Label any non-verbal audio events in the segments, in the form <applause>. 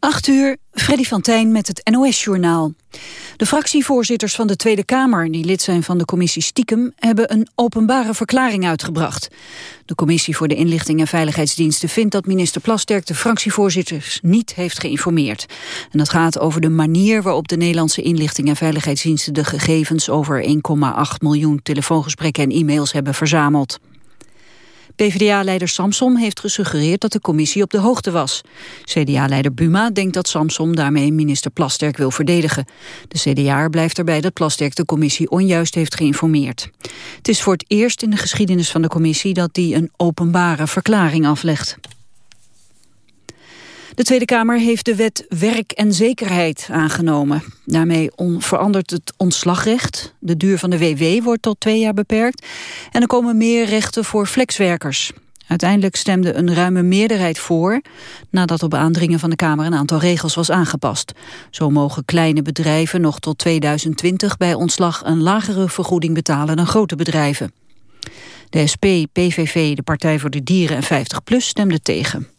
8 uur, Freddy van Tijn met het NOS-journaal. De fractievoorzitters van de Tweede Kamer, die lid zijn van de commissie Stiekem, hebben een openbare verklaring uitgebracht. De commissie voor de inlichting en veiligheidsdiensten vindt dat minister Plasterk de fractievoorzitters niet heeft geïnformeerd. En dat gaat over de manier waarop de Nederlandse inlichting en veiligheidsdiensten de gegevens over 1,8 miljoen telefoongesprekken en e-mails hebben verzameld. PvdA-leider Samsom heeft gesuggereerd dat de commissie op de hoogte was. CDA-leider Buma denkt dat Samsom daarmee minister Plasterk wil verdedigen. De CDA blijft erbij dat Plasterk de commissie onjuist heeft geïnformeerd. Het is voor het eerst in de geschiedenis van de commissie dat die een openbare verklaring aflegt. De Tweede Kamer heeft de wet Werk en Zekerheid aangenomen. Daarmee verandert het ontslagrecht. De duur van de WW wordt tot twee jaar beperkt. En er komen meer rechten voor flexwerkers. Uiteindelijk stemde een ruime meerderheid voor... nadat op aandringen van de Kamer een aantal regels was aangepast. Zo mogen kleine bedrijven nog tot 2020 bij ontslag... een lagere vergoeding betalen dan grote bedrijven. De SP, PVV, de Partij voor de Dieren en 50PLUS stemden tegen.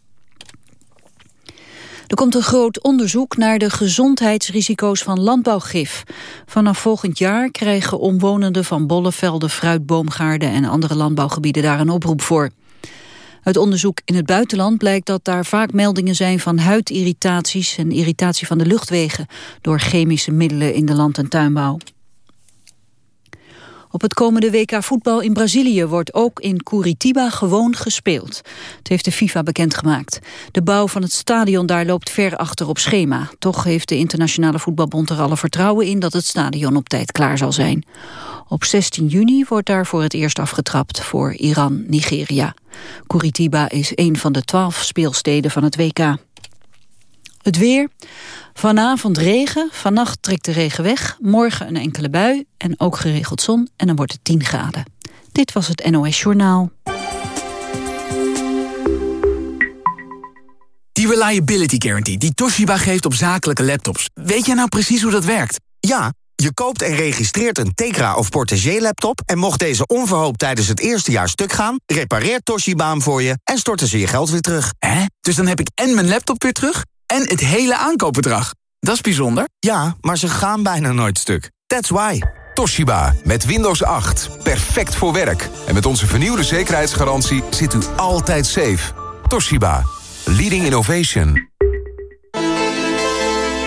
Er komt een groot onderzoek naar de gezondheidsrisico's van landbouwgif. Vanaf volgend jaar krijgen omwonenden van bollevelden, fruitboomgaarden en andere landbouwgebieden daar een oproep voor. Uit onderzoek in het buitenland blijkt dat daar vaak meldingen zijn van huidirritaties en irritatie van de luchtwegen door chemische middelen in de land- en tuinbouw. Op het komende WK voetbal in Brazilië wordt ook in Curitiba gewoon gespeeld. Het heeft de FIFA bekendgemaakt. De bouw van het stadion daar loopt ver achter op schema. Toch heeft de Internationale Voetbalbond er alle vertrouwen in dat het stadion op tijd klaar zal zijn. Op 16 juni wordt daar voor het eerst afgetrapt voor Iran-Nigeria. Curitiba is een van de twaalf speelsteden van het WK. Het weer. Vanavond regen, vannacht trekt de regen weg, morgen een enkele bui en ook geregeld zon en dan wordt het 10 graden. Dit was het NOS Journaal. Die Reliability Guarantee die Toshiba geeft op zakelijke laptops. Weet jij nou precies hoe dat werkt? Ja, je koopt en registreert een Tegra of Portagee laptop... en mocht deze onverhoopt tijdens het eerste jaar stuk gaan... repareert Toshiba hem voor je en storten ze je geld weer terug. Hè? Dus dan heb ik en mijn laptop weer terug en het hele aankoopbedrag. Dat is bijzonder. Ja, maar ze gaan bijna nooit stuk. That's why. Toshiba, met Windows 8. Perfect voor werk. En met onze vernieuwde zekerheidsgarantie zit u altijd safe. Toshiba, leading innovation.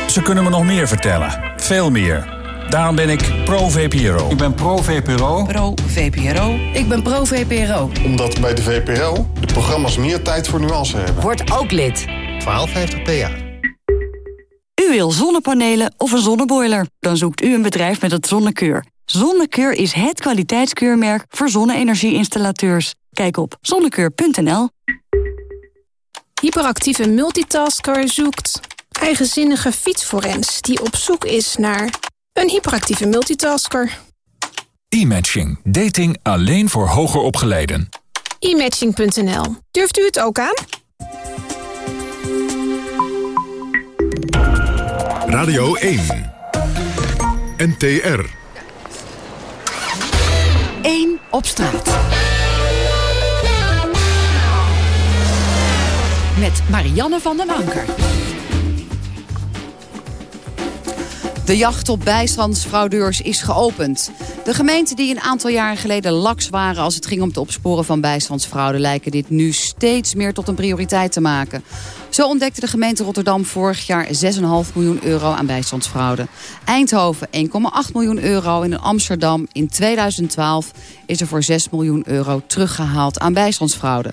Ze kunnen me nog meer vertellen. Veel meer. Daarom ben ik pro-VPRO. Ik ben pro-VPRO. Pro-VPRO. Ik ben pro-VPRO. Omdat bij de VPRO de programma's meer tijd voor nuance hebben. Word ook lid. 1250 PA. U wil zonnepanelen of een zonneboiler? Dan zoekt u een bedrijf met het Zonnekeur. Zonnekeur is het kwaliteitskeurmerk voor zonne-energie-installateurs. Kijk op zonnekeur.nl. Hyperactieve multitasker zoekt eigenzinnige fietsforens... die op zoek is naar een hyperactieve multitasker. E-matching. Dating alleen voor hoger opgeleiden. E-matching.nl. Durft u het ook aan? Radio 1. NTR. 1 op straat. Met Marianne van den Anker. De jacht op bijstandsfraudeurs is geopend. De gemeenten die een aantal jaren geleden laks waren... als het ging om het opsporen van bijstandsfraude... lijken dit nu steeds meer tot een prioriteit te maken. Zo ontdekte de gemeente Rotterdam vorig jaar 6,5 miljoen euro aan bijstandsfraude. Eindhoven 1,8 miljoen euro en in Amsterdam in 2012 is er voor 6 miljoen euro teruggehaald aan bijstandsfraude.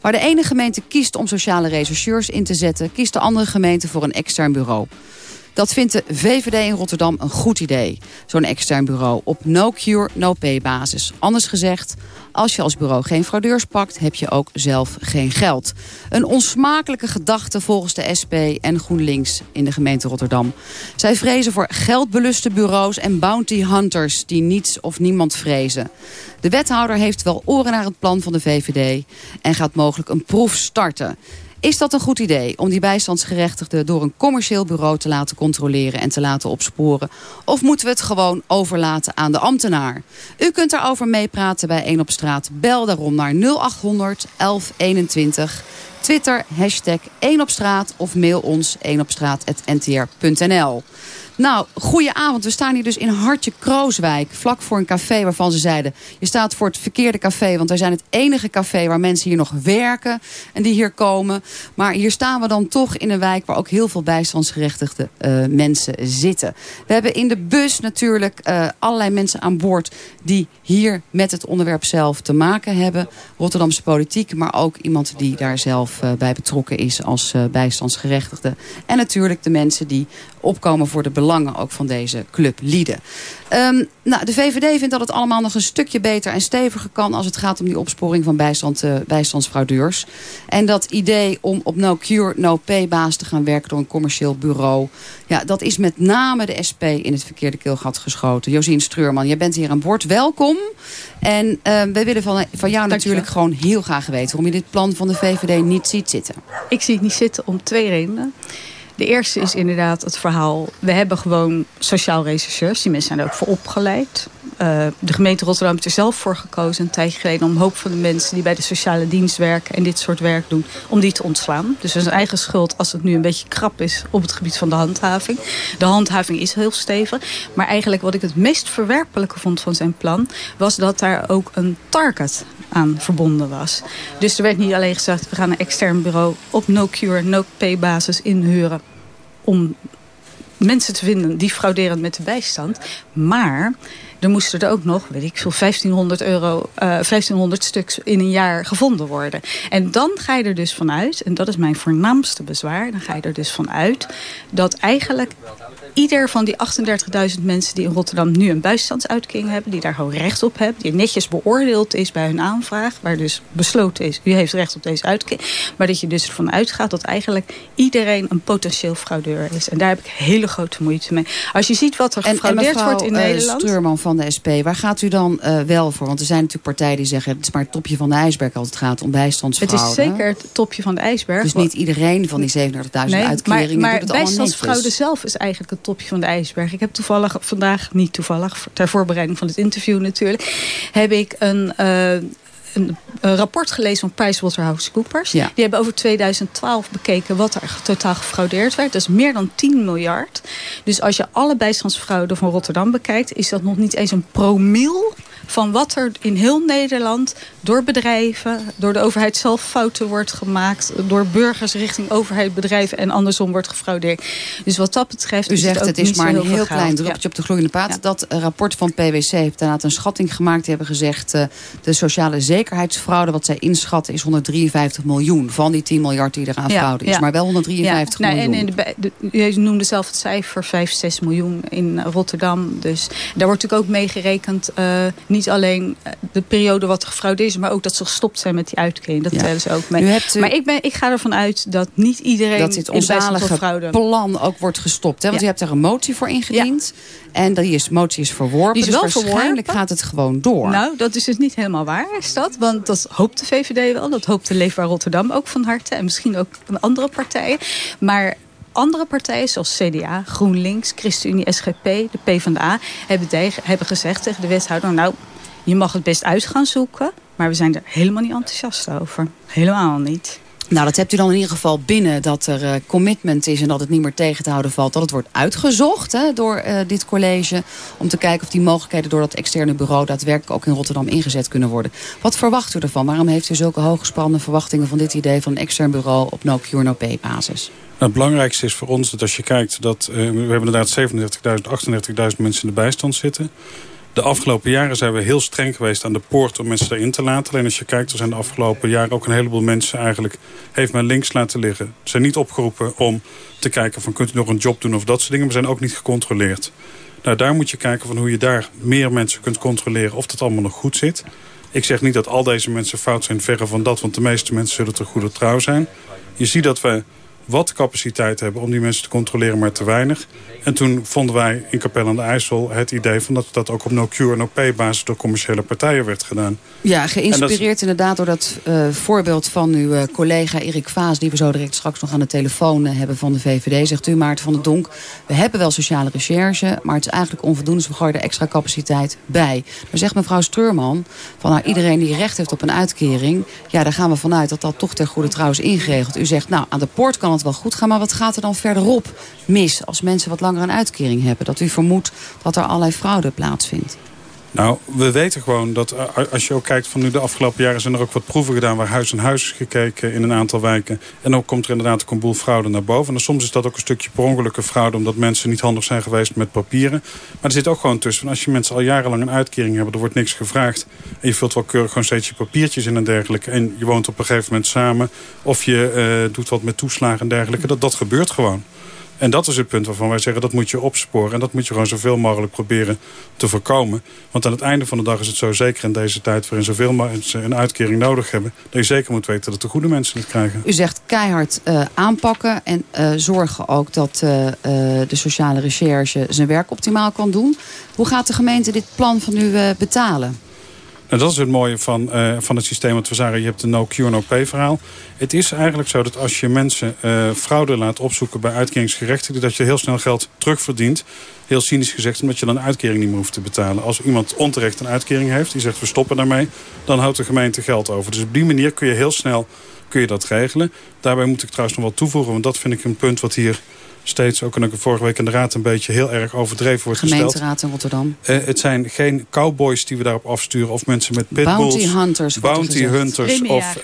Waar de ene gemeente kiest om sociale rechercheurs in te zetten... kiest de andere gemeente voor een extern bureau. Dat vindt de VVD in Rotterdam een goed idee. Zo'n extern bureau op no-cure, no-pay basis. Anders gezegd, als je als bureau geen fraudeurs pakt... heb je ook zelf geen geld. Een onsmakelijke gedachte volgens de SP en GroenLinks in de gemeente Rotterdam. Zij vrezen voor geldbeluste bureaus en bounty hunters... die niets of niemand vrezen. De wethouder heeft wel oren naar het plan van de VVD... en gaat mogelijk een proef starten... Is dat een goed idee om die bijstandsgerechtigden door een commercieel bureau te laten controleren en te laten opsporen? Of moeten we het gewoon overlaten aan de ambtenaar? U kunt daarover meepraten bij 1 op straat. Bel daarom naar 0800 1121. Twitter, hashtag 1 op straat of mail ons 1 op. Nou, goeie avond. We staan hier dus in Hartje Krooswijk. Vlak voor een café waarvan ze zeiden... je staat voor het verkeerde café. Want wij zijn het enige café waar mensen hier nog werken. En die hier komen. Maar hier staan we dan toch in een wijk... waar ook heel veel bijstandsgerechtigde uh, mensen zitten. We hebben in de bus natuurlijk uh, allerlei mensen aan boord... die hier met het onderwerp zelf te maken hebben. Rotterdamse politiek. Maar ook iemand die daar zelf uh, bij betrokken is als bijstandsgerechtigde. En natuurlijk de mensen die opkomen voor de belangen ook van deze club Lieden. Um, nou, de VVD vindt dat het allemaal nog een stukje beter en steviger kan... als het gaat om die opsporing van bijstand, uh, bijstandsfraudeurs. En dat idee om op no cure, no pay basis te gaan werken door een commercieel bureau... ja, dat is met name de SP in het verkeerde keelgat geschoten. Josien Streurman, jij bent hier aan boord. Welkom. En uh, wij willen van, van jou natuurlijk gewoon heel graag weten... waarom je dit plan van de VVD niet ziet zitten. Ik zie het niet zitten om twee redenen. De eerste is inderdaad het verhaal... we hebben gewoon sociaal rechercheurs. Die mensen zijn er ook voor opgeleid. Uh, de gemeente Rotterdam heeft er zelf voor gekozen... een tijdje geleden om hoop van de mensen die bij de sociale dienst werken... en dit soort werk doen, om die te ontslaan. Dus dat is een eigen schuld als het nu een beetje krap is... op het gebied van de handhaving. De handhaving is heel stevig. Maar eigenlijk wat ik het meest verwerpelijke vond van zijn plan... was dat daar ook een target aan verbonden was. Dus er werd niet alleen gezegd... we gaan een extern bureau op no-cure, no-pay basis inhuren om mensen te vinden die frauderen met de bijstand. Maar er moesten er ook nog, weet ik veel, 1500 euro, uh, 1500 stuks in een jaar gevonden worden. En dan ga je er dus vanuit, en dat is mijn voornaamste bezwaar, dan ga je er dus vanuit dat eigenlijk ieder van die 38.000 mensen die in Rotterdam nu een bijstandsuitkering hebben... die daar gewoon recht op hebben, die netjes beoordeeld is bij hun aanvraag... waar dus besloten is, u heeft recht op deze uitkering... maar dat je dus ervan uitgaat dat eigenlijk iedereen een potentieel fraudeur is. En daar heb ik hele grote moeite mee. Als je ziet wat er gefraudeerd en, en wordt in uh, Nederland... Stuurman van de SP, waar gaat u dan uh, wel voor? Want er zijn natuurlijk partijen die zeggen... het is maar het topje van de ijsberg als het gaat om bijstandsfraude. Het is zeker het topje van de ijsberg. Dus niet iedereen van die 37.000 nee, uitkeringen maar, maar doet het bijstandsfraude zelf is eigenlijk het topje van de ijsberg. Ik heb toevallig vandaag, niet toevallig, ter voorbereiding van het interview natuurlijk... heb ik een... Uh, een, een, rapport gelezen van PricewaterhouseCoopers. Ja. Die hebben over 2012 bekeken wat er totaal gefraudeerd werd. Dat is meer dan 10 miljard. Dus als je alle bijstandsfraude van Rotterdam bekijkt... is dat nog niet eens een promil van wat er in heel Nederland door bedrijven, door de overheid zelf fouten wordt gemaakt, door burgers richting overheid, bedrijven en andersom wordt gefraudeerd. Dus wat dat betreft U zegt het, het is maar een heel klein druppeltje op de gloeiende paad. Ja. Dat rapport van PwC heeft inderdaad een schatting gemaakt. Die hebben gezegd uh, de sociale zekerheidsfraude wat zij inschatten is 153 miljoen van die 10 miljard die eraan ja. fraude is. Ja. Maar wel 153 nou, miljoen. En in de, noemde zelf het cijfer 5, 6 miljoen in Rotterdam. Dus daar wordt natuurlijk ook meegerekend uh, niet alleen de periode wat gefraudeerd is, maar ook dat ze gestopt zijn met die uitkering. Dat Ja. tellen ze ook mee. U hebt, uh, maar ik, ben, ik ga ervan uit dat niet iedereen dat dit onzalige plan ook wordt gestopt. Hè? Want Ja. u hebt daar een motie voor ingediend. En die is, motie is verworpen. Die is dus wel waarschijnlijk verworpen. gaat het gewoon door. Nou, dat is dus niet helemaal waar, is dat? Want dat hoopt de VVD wel. Dat hoopt de Leefbaar Rotterdam ook van harte. En misschien ook van andere partijen. Maar andere partijen zoals CDA, GroenLinks, ChristenUnie, SGP, de PvdA... hebben, hebben gezegd tegen de wethouder... nou, je mag het best uit gaan zoeken... maar we zijn er helemaal niet enthousiast over. Helemaal niet. Nou, dat hebt u dan in ieder geval binnen dat er uh, commitment is... en dat het niet meer tegen te houden valt. Dat het wordt uitgezocht hè, door uh, dit college... om te kijken of die mogelijkheden door dat externe bureau... daadwerkelijk ook in Rotterdam ingezet kunnen worden. Wat verwacht u ervan? Waarom heeft u zulke hooggespannen verwachtingen van dit idee... van een extern bureau op no cure no pay basis? Het belangrijkste is voor ons dat als je kijkt... dat uh, we hebben inderdaad 37.000, 38.000 mensen in de bijstand zitten... De afgelopen jaren zijn we heel streng geweest aan de poort om mensen erin te laten. Alleen als je kijkt, er zijn de afgelopen jaren ook een heleboel mensen eigenlijk... heeft men links laten liggen. Ze zijn niet opgeroepen om te kijken van kunt u nog een job doen of dat soort dingen. Maar zijn ook niet gecontroleerd. Nou, daar moet je kijken van hoe je daar meer mensen kunt controleren of dat allemaal nog goed zit. Ik zeg niet dat al deze mensen fout zijn, verre van dat. Want de meeste mensen zullen ter goede trouw zijn. Je ziet dat we wat capaciteit hebben om die mensen te controleren, maar te weinig. En toen vonden wij in Capelle aan de IJssel het idee van dat dat ook op no-cure, no-pay basis door commerciële partijen werd gedaan. Ja, geïnspireerd inderdaad door dat uh, voorbeeld van uw uh, collega Erik Vaas, die we zo direct straks nog aan de telefoon uh, hebben van de VVD. Zegt u, Maarten van der Donk, we hebben wel sociale recherche, maar het is eigenlijk onvoldoende, dus we gooien er extra capaciteit bij. Dan zegt mevrouw Streurman, van nou, iedereen die recht heeft op een uitkering, ja, daar gaan we vanuit dat dat toch ter goede trouwens ingeregeld. U zegt, nou, aan de poort kan het wel goed gaan, maar wat gaat er dan verderop mis als mensen wat langer een uitkering hebben? Dat u vermoedt dat er allerlei fraude plaatsvindt. Nou, we weten gewoon dat eh, als je ook kijkt van nu de afgelopen jaren... zijn er ook wat proeven gedaan waar huis aan huis is gekeken in een aantal wijken. En dan komt er inderdaad ook een boel fraude naar boven. En soms is dat ook een stukje per ongelukken fraude... omdat mensen niet handig zijn geweest met papieren. Maar er zit ook gewoon tussen. Als je mensen al jarenlang een uitkering hebben, er wordt niks gevraagd... en je vult wel keurig gewoon steeds je papiertjes in en dergelijke... en je woont op een gegeven moment samen... of je uh, doet wat met toeslagen en dergelijke, dat, dat gebeurt gewoon. En dat is het punt waarvan wij zeggen dat moet je opsporen. En dat moet je gewoon zoveel mogelijk proberen te voorkomen. Want aan het einde van de dag is het zo zeker in deze tijd... waarin zoveel mensen een uitkering nodig hebben... dat je zeker moet weten dat de goede mensen het krijgen. U zegt keihard uh, aanpakken en uh, zorgen ook dat uh, de sociale recherche zijn werk optimaal kan doen. Hoe gaat de gemeente dit plan van u betalen? Dat is het mooie van, uh, van het systeem wat we zagen. Je hebt een no-cure, no-pay verhaal. Het is eigenlijk zo dat als je mensen uh, fraude laat opzoeken bij uitkeringsgerechtigden... dat je heel snel geld terugverdient. Heel cynisch gezegd, omdat je dan uitkering niet meer hoeft te betalen. Als iemand onterecht een uitkering heeft, die zegt we stoppen daarmee... dan houdt de gemeente geld over. Dus op die manier kun je heel snel kun je dat regelen. Daarbij moet ik trouwens nog wat toevoegen, want dat vind ik een punt wat hier steeds, ook en ook vorige week in de raad een beetje heel erg overdreven wordt Gemeenteraad gesteld. in Rotterdam. Uh, het zijn geen cowboys die we daarop afsturen of mensen met pitbulls. Bounty hunters. Bounty hunters of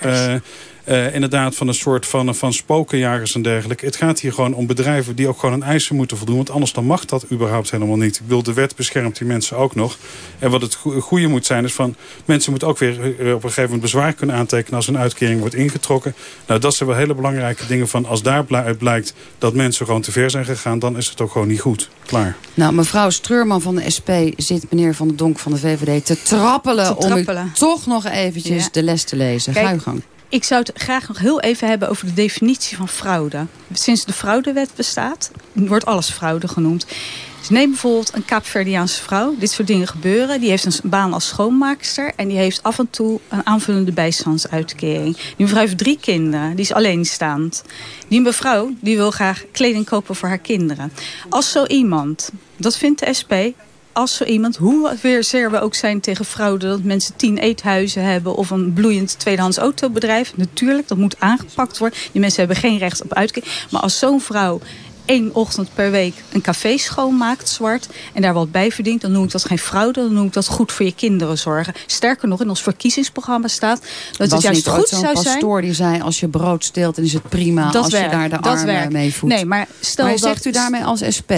uh, uh, inderdaad van een soort van, van spokenjagers en dergelijke. Het gaat hier gewoon om bedrijven die ook gewoon een eisen moeten voldoen. Want anders dan mag dat überhaupt helemaal niet. Ik bedoel, de wet beschermt die mensen ook nog. En wat het goede moet zijn is van... mensen moeten ook weer op een gegeven moment bezwaar kunnen aantekenen... als een uitkering wordt ingetrokken. Nou, dat zijn wel hele belangrijke dingen van... als daaruit blijkt dat mensen gewoon te ver zijn gegaan... dan is het ook gewoon niet goed. Klaar. Nou, mevrouw Streurman van de SP zit meneer Van der Donk van de VVD te trappelen... Te trappelen. om u toch nog eventjes ja. de les te lezen. Ga uw gang. Ik zou het graag nog heel even hebben over de definitie van fraude. Sinds de fraudewet bestaat, wordt alles fraude genoemd. Dus neem bijvoorbeeld een Kaapverdiaanse vrouw. Dit soort dingen gebeuren. Die heeft een baan als schoonmaakster. En die heeft af en toe een aanvullende bijstandsuitkering. Die mevrouw heeft drie kinderen. Die is alleenstaand. Die mevrouw die wil graag kleding kopen voor haar kinderen. Als zo iemand, dat vindt de SP als zo iemand, hoe zeer we ook zijn tegen fraude... dat mensen tien eethuizen hebben of een bloeiend tweedehands autobedrijf. Natuurlijk, dat moet aangepakt worden. Die mensen hebben geen recht op uitkering. Maar als zo'n vrouw één ochtend per week een café schoonmaakt, zwart... en daar wat bij verdient, dan noem ik dat geen fraude. Dan noem ik dat goed voor je kinderen zorgen. Sterker nog, in ons verkiezingsprogramma staat... dat het juist goed zou zijn... pastoor die zei, als je brood steelt, dan is het prima... dat als werkt, je daar de armen werkt. mee voedt. Nee, maar stel maar dat... zegt u daarmee als SP...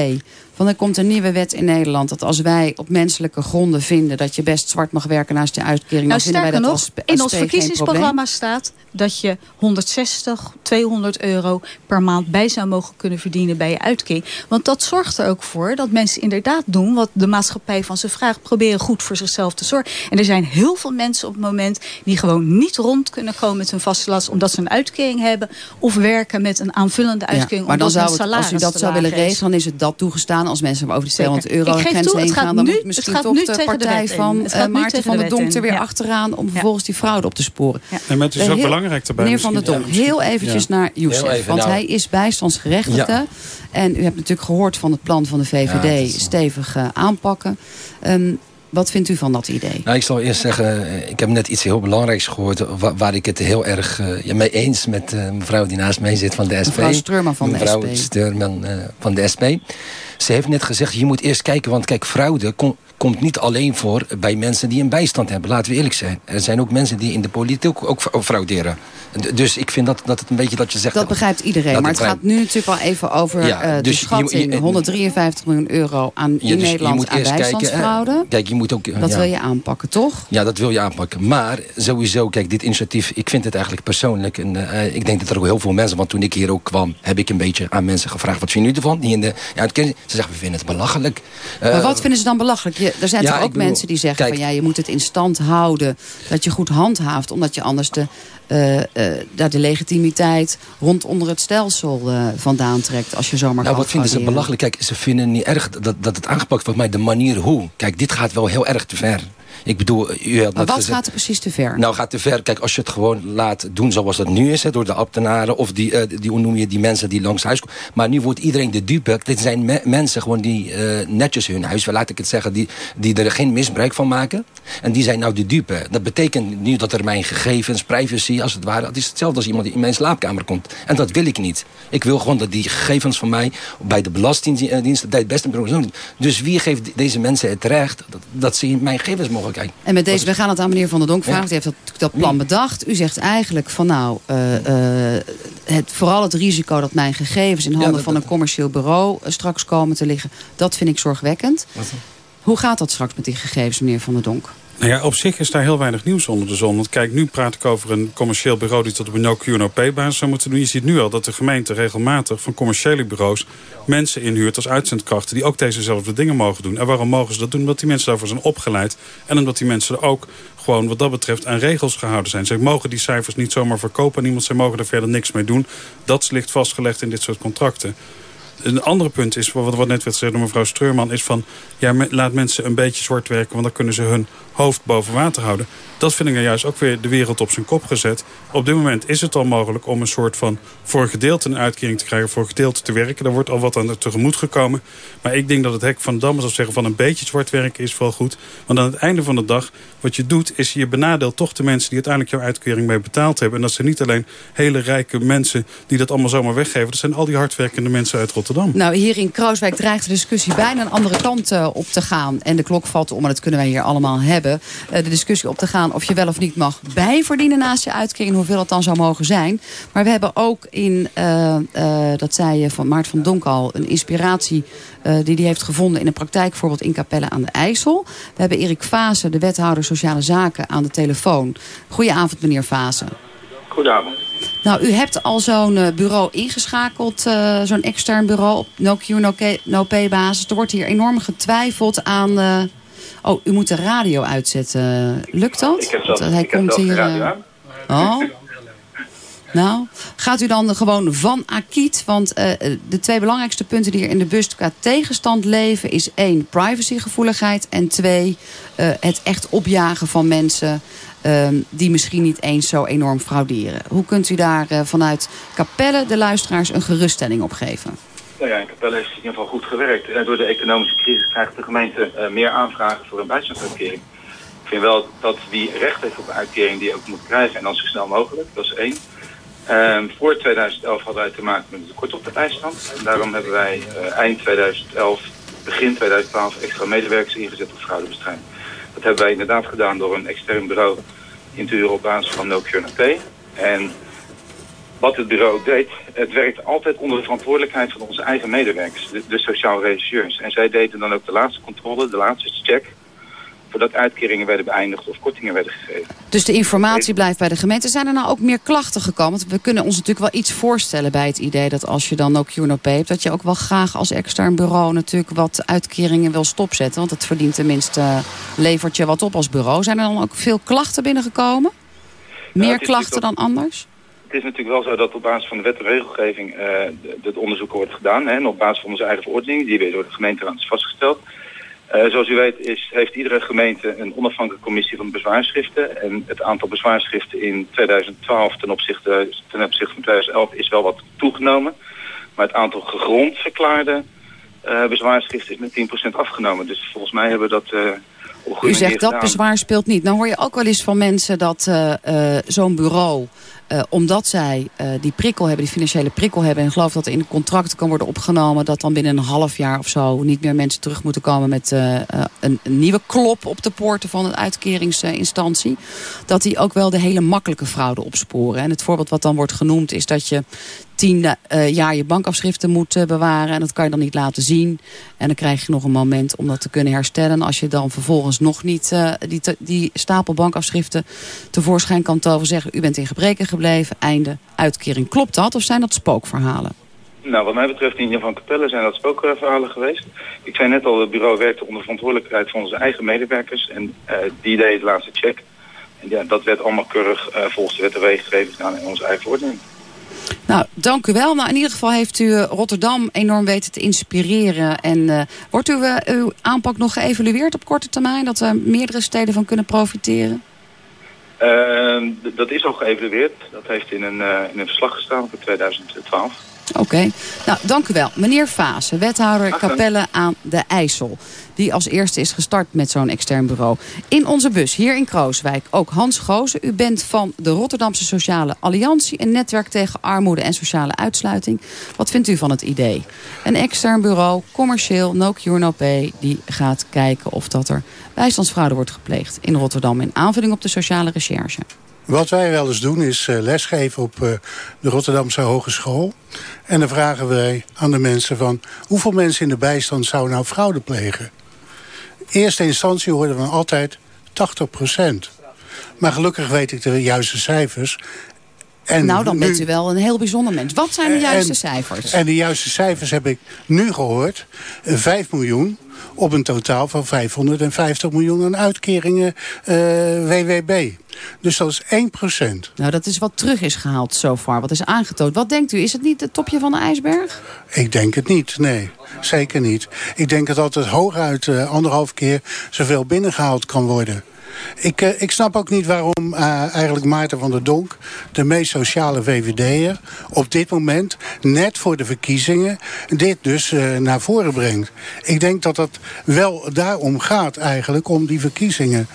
van er komt een nieuwe wet in Nederland... dat als wij op menselijke gronden vinden... dat je best zwart mag werken naast je uitkering... Nou, dan vinden wij dat nog, als in ons verkiezingsprogramma staat dat je 160, 200 euro per maand bij zou mogen kunnen verdienen bij je uitkering. Want dat zorgt er ook voor dat mensen inderdaad doen wat de maatschappij van ze vraagt. Proberen goed voor zichzelf te zorgen. En er zijn heel veel mensen op het moment die gewoon niet rond kunnen komen met hun vaste last. Omdat ze een uitkering hebben of werken met een aanvullende uitkering. Ja, maar dan zou het, als u dat zou willen regelen, dan is het dat toegestaan. Als mensen over de 200 euro grens toe, heen gaan, dan nu- moet misschien toch nu de partij van eh, nu Maarten van de der Donk er weer Ja. achteraan om vervolgens die fraude op te sporen. Nee, maar het is ook heel- belangrijk daarbij. Meneer Van der. Donk, Ja, heel eventjes Ja. naar Youssef. Even, want nou. hij is bijstandsgerechtigde. Ja. En u hebt natuurlijk gehoord van het plan van de VVD stevig eh, aanpakken. Ehm, wat vindt u van dat idee? Nou, ik zal eerst zeggen, eh, ik heb net iets heel belangrijks gehoord... wa- waar ik het heel erg eh, mee eens met eh, mevrouw die naast mij zit van de SP. Mevrouw Streurman van de mevrouw SP. Streurman eh, van de SP. Ze heeft net gezegd, je moet eerst kijken... want kijk, fraude kom- komt niet alleen voor bij mensen die een bijstand hebben. Laten we eerlijk zijn. Er zijn ook mensen die in de politiek ook fra- frauderen. Dus ik vind dat, dat het een beetje dat je zegt... Dat begrijpt iedereen. Dat maar het gaat nu natuurlijk wel even over Ja, eh, de dus je- schatting. je- 153 miljoen euro aan, Ja, in dus je Nederland moet aan eerst kijken, bijstandsfraude. Kijk, je moet ook... dat ja. wil je aanpakken, toch? Ja, dat wil je aanpakken. Maar sowieso, kijk, dit initiatief, ik vind het eigenlijk persoonlijk. En eh, ik denk dat er ook heel veel mensen, want toen ik hier ook kwam, heb ik een beetje aan mensen gevraagd: wat vinden jullie ervan? Die in de ja, ze zeggen, we vinden het belachelijk. maar Eh, wat vinden ze dan belachelijk? Je, er zijn toch ook mensen die zeggen van ja, je moet het in stand houden. Dat je goed handhaaft, omdat je anders de, uh, uh, de legitimiteit rond onder het stelsel uh, vandaan trekt. Als je zomaar Nou, wat vinden ze belachelijk? Kijk, ze vinden niet erg dat, dat het aangepakt wordt, maar de manier hoe. Kijk, dit gaat wel heel erg te ver. Ik bedoel, u had maar wat gezegd, gaat er precies te ver? Nou, gaat te ver. Kijk, als je het gewoon laat doen zoals dat nu is... Hè, door de ambtenaren of die, uh, die, hoe noem je die mensen die langs huis komen. Maar nu wordt iedereen de dupe. Dit zijn me mensen gewoon die uh, netjes hun huis... laat ik het zeggen, die, die er geen misbruik van maken. En die zijn nou de dupe. Dat betekent nu dat er mijn gegevens, privacy, als het ware... dat is hetzelfde als iemand die in mijn slaapkamer komt. En dat wil ik niet. Ik wil gewoon dat die gegevens van mij... bij de Belastingdienst bij het beste. Dus wie geeft deze mensen het recht... dat, dat ze mijn gegevens mogen kijken? En met deze, we gaan het aan meneer Van der Donk vragen. Ja. U heeft dat, dat plan bedacht. U zegt eigenlijk van nou, uh, uh, het, vooral het risico dat mijn gegevens in handen ja, dat, van een commercieel bureau uh, straks komen te liggen. Dat vind ik zorgwekkend. Hoe gaat dat straks met die gegevens, meneer Van der Donk? Nou ja, op zich is daar heel weinig nieuws onder de zon. Want kijk, nu praat ik over een commercieel bureau... die tot op een no-Q, no-pay-basis zou moeten doen. Je ziet nu al dat de gemeente regelmatig van commerciële bureaus... mensen inhuurt als uitzendkrachten die ook dezezelfde dingen mogen doen. En waarom mogen ze dat doen? Omdat die mensen daarvoor zijn opgeleid. En omdat die mensen er ook gewoon wat dat betreft aan regels gehouden zijn. Ze mogen die cijfers niet zomaar verkopen aan iemand. Ze mogen er verder niks mee doen. Dat ligt vastgelegd in dit soort contracten. Een andere punt is, wat, wat net werd gezegd door mevrouw Streurman... is van, ja, laat mensen een beetje zwart werken... want dan kunnen ze hun hoofd boven water houden. Dat vind ik nou juist ook weer de wereld op zijn kop gezet. Op dit moment is het al mogelijk om een soort van... voor gedeelte een uitkering te krijgen, voor gedeelte te werken. Daar wordt al wat aan tegemoet gekomen. Maar ik denk dat het hek van Dam, zou zeggen van een beetje zwart werken is wel goed. Want aan het einde van de dag, wat je doet... is je benadeelt toch de mensen die uiteindelijk jouw uitkering mee betaald hebben. En dat zijn niet alleen hele rijke mensen die dat allemaal zomaar weggeven. Dat zijn al die hardwerkende mensen uit Rotterdam. Nou, hier in Krooswijk dreigt de discussie bijna een andere kant uh, op te gaan. En de klok valt om, en dat kunnen wij hier allemaal hebben. Uh, de discussie op te gaan of je wel of niet mag bijverdienen naast je uitkering. Hoeveel het dan zou mogen zijn. Maar we hebben ook in, uh, dat zei je van Maart van Donk al, een inspiratie die hij heeft gevonden in een praktijkvoorbeeld in Capelle aan de IJssel. We hebben Erik Vase, de wethouder Sociale Zaken, aan de telefoon. Goedenavond, meneer Vase. Goedenavond. Nou, u hebt al zo'n uh, bureau ingeschakeld, uh, zo'n extern bureau op no-Q, no-pay basis. Er wordt hier enorm getwijfeld aan... Uh, oh, u moet de radio uitzetten. Lukt dat? Ik heb zelf, hij ik komt heb hier. Radio oh. Nou, gaat u dan gewoon van Akiet? Want uh, de twee belangrijkste punten die er in de bus qua tegenstand leven... is één, privacygevoeligheid. En twee, uh, het echt opjagen van mensen... Um, die misschien niet eens zo enorm frauderen. Hoe kunt u daar vanuit Capelle de luisteraars een geruststelling op geven? Nou ja, in Capelle heeft het in ieder geval goed gewerkt. En door de economische crisis krijgt de gemeente uh, meer aanvragen voor een bijstandsuitkering. Ik vind wel dat wie recht heeft op een uitkering die ook moet krijgen. En dan zo snel mogelijk, dat is één. Um, voor 2011 hadden wij te maken met een tekort op de bijstand. En daarom hebben wij uh, eind 2011, begin 2012 extra medewerkers ingezet op fraudebestrijding. Dat hebben wij inderdaad gedaan door een extern bureau in te huren op basis van No Cure. En wat het bureau deed, het werkt altijd onder de verantwoordelijkheid van onze eigen medewerkers, de, de sociaal regisseurs. En zij deden dan ook de laatste controle, de laatste check, voordat uitkeringen werden beëindigd of kortingen werden gegeven. Dus de informatie blijft bij de gemeente. Zijn er nou ook meer klachten gekomen? Want we kunnen ons natuurlijk wel iets voorstellen bij het idee dat als je dan ook QNOP hebt... dat je ook wel graag als extern bureau natuurlijk wat uitkeringen wil stopzetten. Want het verdient tenminste, uh, levert je wat op als bureau. Zijn er dan ook veel klachten binnengekomen? Meer Nou, klachten dan anders? Het is natuurlijk wel zo dat op basis van de wet en regelgeving uh, het onderzoek wordt gedaan. Hè, en op basis van onze eigen verordening, die weer door de gemeenteraad is vastgesteld. Uh, zoals u weet is, heeft iedere gemeente een onafhankelijke commissie van bezwaarschriften. En het aantal bezwaarschriften in 2012 ten opzichte, ten opzichte van 2011 is wel wat toegenomen. Maar het aantal gegrond verklaarde uh, bezwaarschriften is met 10% afgenomen. Dus volgens mij hebben we dat U zegt dat bezwaar speelt niet. Nou hoor je ook wel eens van mensen dat uh, uh, zo'n bureau... Uh, omdat zij uh, die prikkel hebben, die financiële prikkel hebben... en geloof dat in de contracten kan worden opgenomen... dat dan binnen een half jaar of zo niet meer mensen terug moeten komen... met uh, een, een, nieuwe klop op de poorten van een uitkeringsinstantie... dat die ook wel de hele makkelijke fraude opsporen. En het voorbeeld wat dan wordt genoemd is dat je tien uh, jaar je bankafschriften moet uh, bewaren. En dat kan je dan niet laten zien. En dan krijg je nog een moment om dat te kunnen herstellen. Als je dan vervolgens nog niet uh, die, die stapel bankafschriften tevoorschijn kan toveren. Zeggen, u bent in gebreken gebleven, einde uitkering. Klopt dat of zijn dat spookverhalen? Nou, wat mij betreft in Jan van Capelle zijn dat spookverhalen geweest. Ik zei net al, het bureau werkte onder verantwoordelijkheid van onze eigen medewerkers. En die deed de laatste check. En ja, dat werd allemaal keurig volgens de wet en gedaan in onze eigen verordening. Nou, dank u wel. Nou, in ieder geval heeft u Rotterdam enorm weten te inspireren. En uh, wordt uw, uw aanpak nog geëvalueerd op korte termijn? Dat er meerdere steden van kunnen profiteren? Dat is al geëvalueerd. Dat heeft in een, in een verslag gestaan voor 2012. Oké, okay. nou dank u wel. Meneer Fase, wethouder Capelle aan de IJssel. Die als eerste is gestart met zo'n extern bureau. In onze bus hier in Krooswijk ook Hans Gozen. U bent van de Rotterdamse Sociale Alliantie. Een netwerk tegen armoede en sociale uitsluiting. Wat vindt u van het idee? Een extern bureau, commercieel, no cure no pay. Die gaat kijken of dat er bijstandsfraude wordt gepleegd in Rotterdam. In aanvulling op de sociale recherche. Wat wij wel eens doen is uh, lesgeven op uh, de Rotterdamse Hogeschool. En dan vragen wij aan de mensen van... hoeveel mensen in de bijstand zouden nou fraude plegen? Eerste instantie hoorden we altijd 80 procent. Maar gelukkig weet ik de juiste cijfers. En nou, dan bent u wel een heel bijzonder mens. Wat zijn de juiste en, cijfers? En de juiste cijfers heb ik nu gehoord. 5 miljoen op een totaal van 550 miljoen aan uitkeringen uh, WWB. Dus dat is 1 procent. Nou, dat is wat terug is gehaald zo far. Wat is aangetoond. Wat denkt u? Is het niet het topje van de ijsberg? Ik denk het niet, nee. Zeker niet. Ik denk dat altijd hooguit uh, anderhalf keer zoveel binnengehaald kan worden. Ik, uh, ik snap ook niet waarom uh, eigenlijk Maarten van der Donk... de meest sociale VVD'er op dit moment... net voor de verkiezingen dit dus uh, naar voren brengt. Ik denk dat het wel daarom gaat eigenlijk, om die verkiezingen.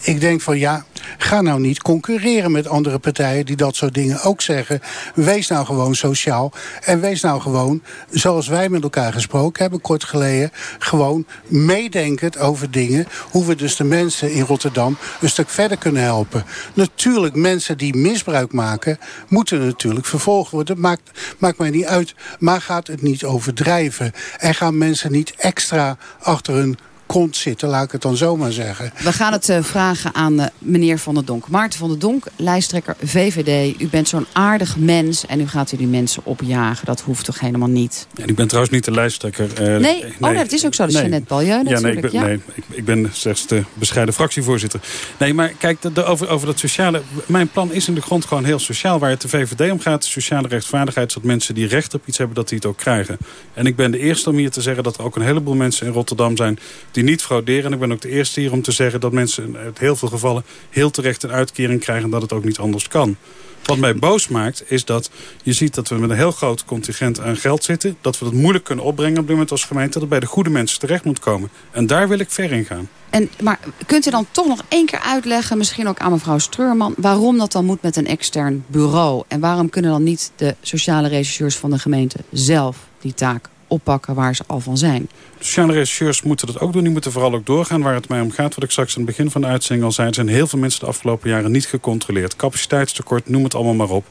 Ik denk van ja, ga nou niet concurreren met andere partijen... die dat soort dingen ook zeggen. Wees nou gewoon sociaal. En wees nou gewoon, zoals wij met elkaar gesproken hebben kort geleden... gewoon meedenkend over dingen... hoe we dus de mensen in Rotterdam een stuk verder kunnen helpen. Natuurlijk, mensen die misbruik maken... moeten natuurlijk vervolgd worden. Maakt, maakt mij niet uit. Maar gaat het niet overdrijven. En gaan mensen niet extra achter hun kont zitten, laat ik het dan zomaar zeggen. We gaan het uh, vragen aan uh, meneer Van der Donk. Maarten van der Donk, lijsttrekker VVD. U bent zo'n aardig mens en u gaat u die mensen opjagen. Dat hoeft toch helemaal niet? Ja, ik ben trouwens niet de lijsttrekker. Uh, nee? nee, oh, nee, dat is ook zo. Dat is nee. Jeannette Balieu ja, nee, ik ben, ja. nee ik, ik, ben slechts de bescheiden fractievoorzitter. Nee, maar kijk, de, de, over, over dat sociale... Mijn plan is in de grond gewoon heel sociaal. Waar het de VVD om gaat, sociale rechtvaardigheid... is dat mensen die recht op iets hebben, dat die het ook krijgen. En ik ben de eerste om hier te zeggen dat er ook een heleboel mensen in Rotterdam zijn... die die niet frauderen. En ik ben ook de eerste hier om te zeggen dat mensen in heel veel gevallen heel terecht een uitkering krijgen en dat het ook niet anders kan. Wat mij boos maakt is dat je ziet dat we met een heel groot contingent aan geld zitten. Dat we dat moeilijk kunnen opbrengen op dit moment als gemeente. Dat bij de goede mensen terecht moet komen. En daar wil ik ver in gaan. En, maar kunt u dan toch nog één keer uitleggen, misschien ook aan mevrouw Streurman... waarom dat dan moet met een extern bureau? En waarom kunnen dan niet de sociale regisseurs van de gemeente zelf die taak oppakken waar ze al van zijn? Sociale rechercheurs moeten dat ook doen. Die moeten vooral ook doorgaan waar het mij om gaat. Wat ik straks aan het begin van de uitzending al zei. Zijn heel veel mensen de afgelopen jaren niet gecontroleerd. Capaciteitstekort, noem het allemaal maar op.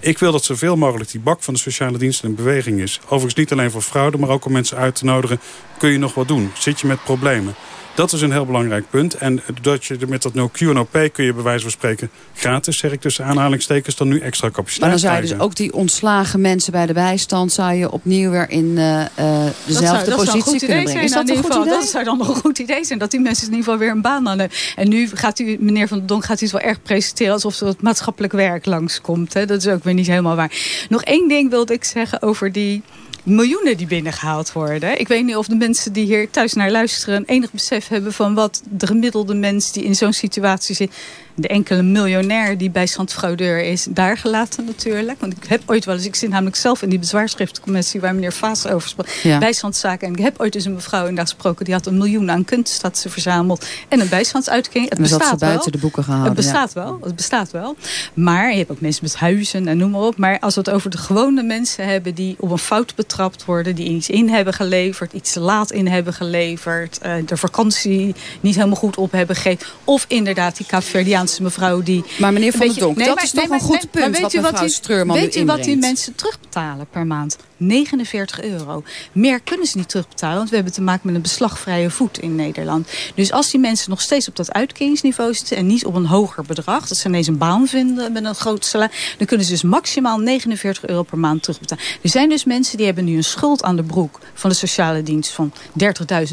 Ik wil dat zoveel mogelijk die bak van de sociale diensten in beweging is. Overigens niet alleen voor fraude, maar ook om mensen uit te nodigen. Kun je nog wat doen? Zit je met problemen? Dat is een heel belangrijk punt. En dat je met dat no Q no Pay kun je bij wijze van spreken gratis, zeg ik tussen aanhalingstekens, dan nu extra capaciteit Maar dan zou je dus ook die ontslagen mensen bij de bijstand, zou je opnieuw weer in uh, uh, dezelfde dat zou, positie kunnen brengen. Is dat een goed idee? Dat zou dan nog een goed idee zijn. Dat die mensen in ieder geval weer een baan hadden. En nu gaat u, meneer Van der Donk, gaat u het wel erg presenteren alsof er het maatschappelijk werk langskomt. Hè? Dat is ook weer niet helemaal waar. Nog één ding wilde ik zeggen over die miljoenen die binnengehaald worden. Ik weet niet of de mensen die hier thuis naar luisteren... enig besef hebben van wat de gemiddelde mens die in zo'n situatie zit de enkele miljonair die bijstandsfraudeur is, daar gelaten natuurlijk. Want ik heb ooit wel eens, ik zit namelijk zelf in die bezwaarschriftencommissie waar meneer Vaas over sprak, ja. bijstandszaken. En ik heb ooit eens een mevrouw inderdaad gesproken, die had een miljoen aan kunst ze verzameld en een bijstandsuitkering. Het bestaat ze buiten wel. de boeken gehouden. Het bestaat wel, het bestaat wel. Maar je hebt ook mensen met huizen en noem maar op. Maar als we het over de gewone mensen hebben die op een fout betrapt worden, die iets in hebben geleverd, iets te laat in hebben geleverd, uh, de vakantie niet helemaal goed op hebben gegeven, of inderdaad die Caverdiaan mevrouw die... Maar meneer Van der Donk, nee, dat maar, is toch nee, een goed punt wat die, Weet u wat die mensen terugbetalen per maand? 49 euro. Meer kunnen ze niet terugbetalen, want we hebben te maken met een beslagvrije voet in Nederland. Dus als die mensen nog steeds op dat uitkeringsniveau zitten en niet op een hoger bedrag, dat ze ineens een baan vinden met een groot salaris, dan kunnen ze dus maximaal 49 euro per maand terugbetalen. Er zijn dus mensen die hebben nu een schuld aan de broek van de sociale dienst van 30.000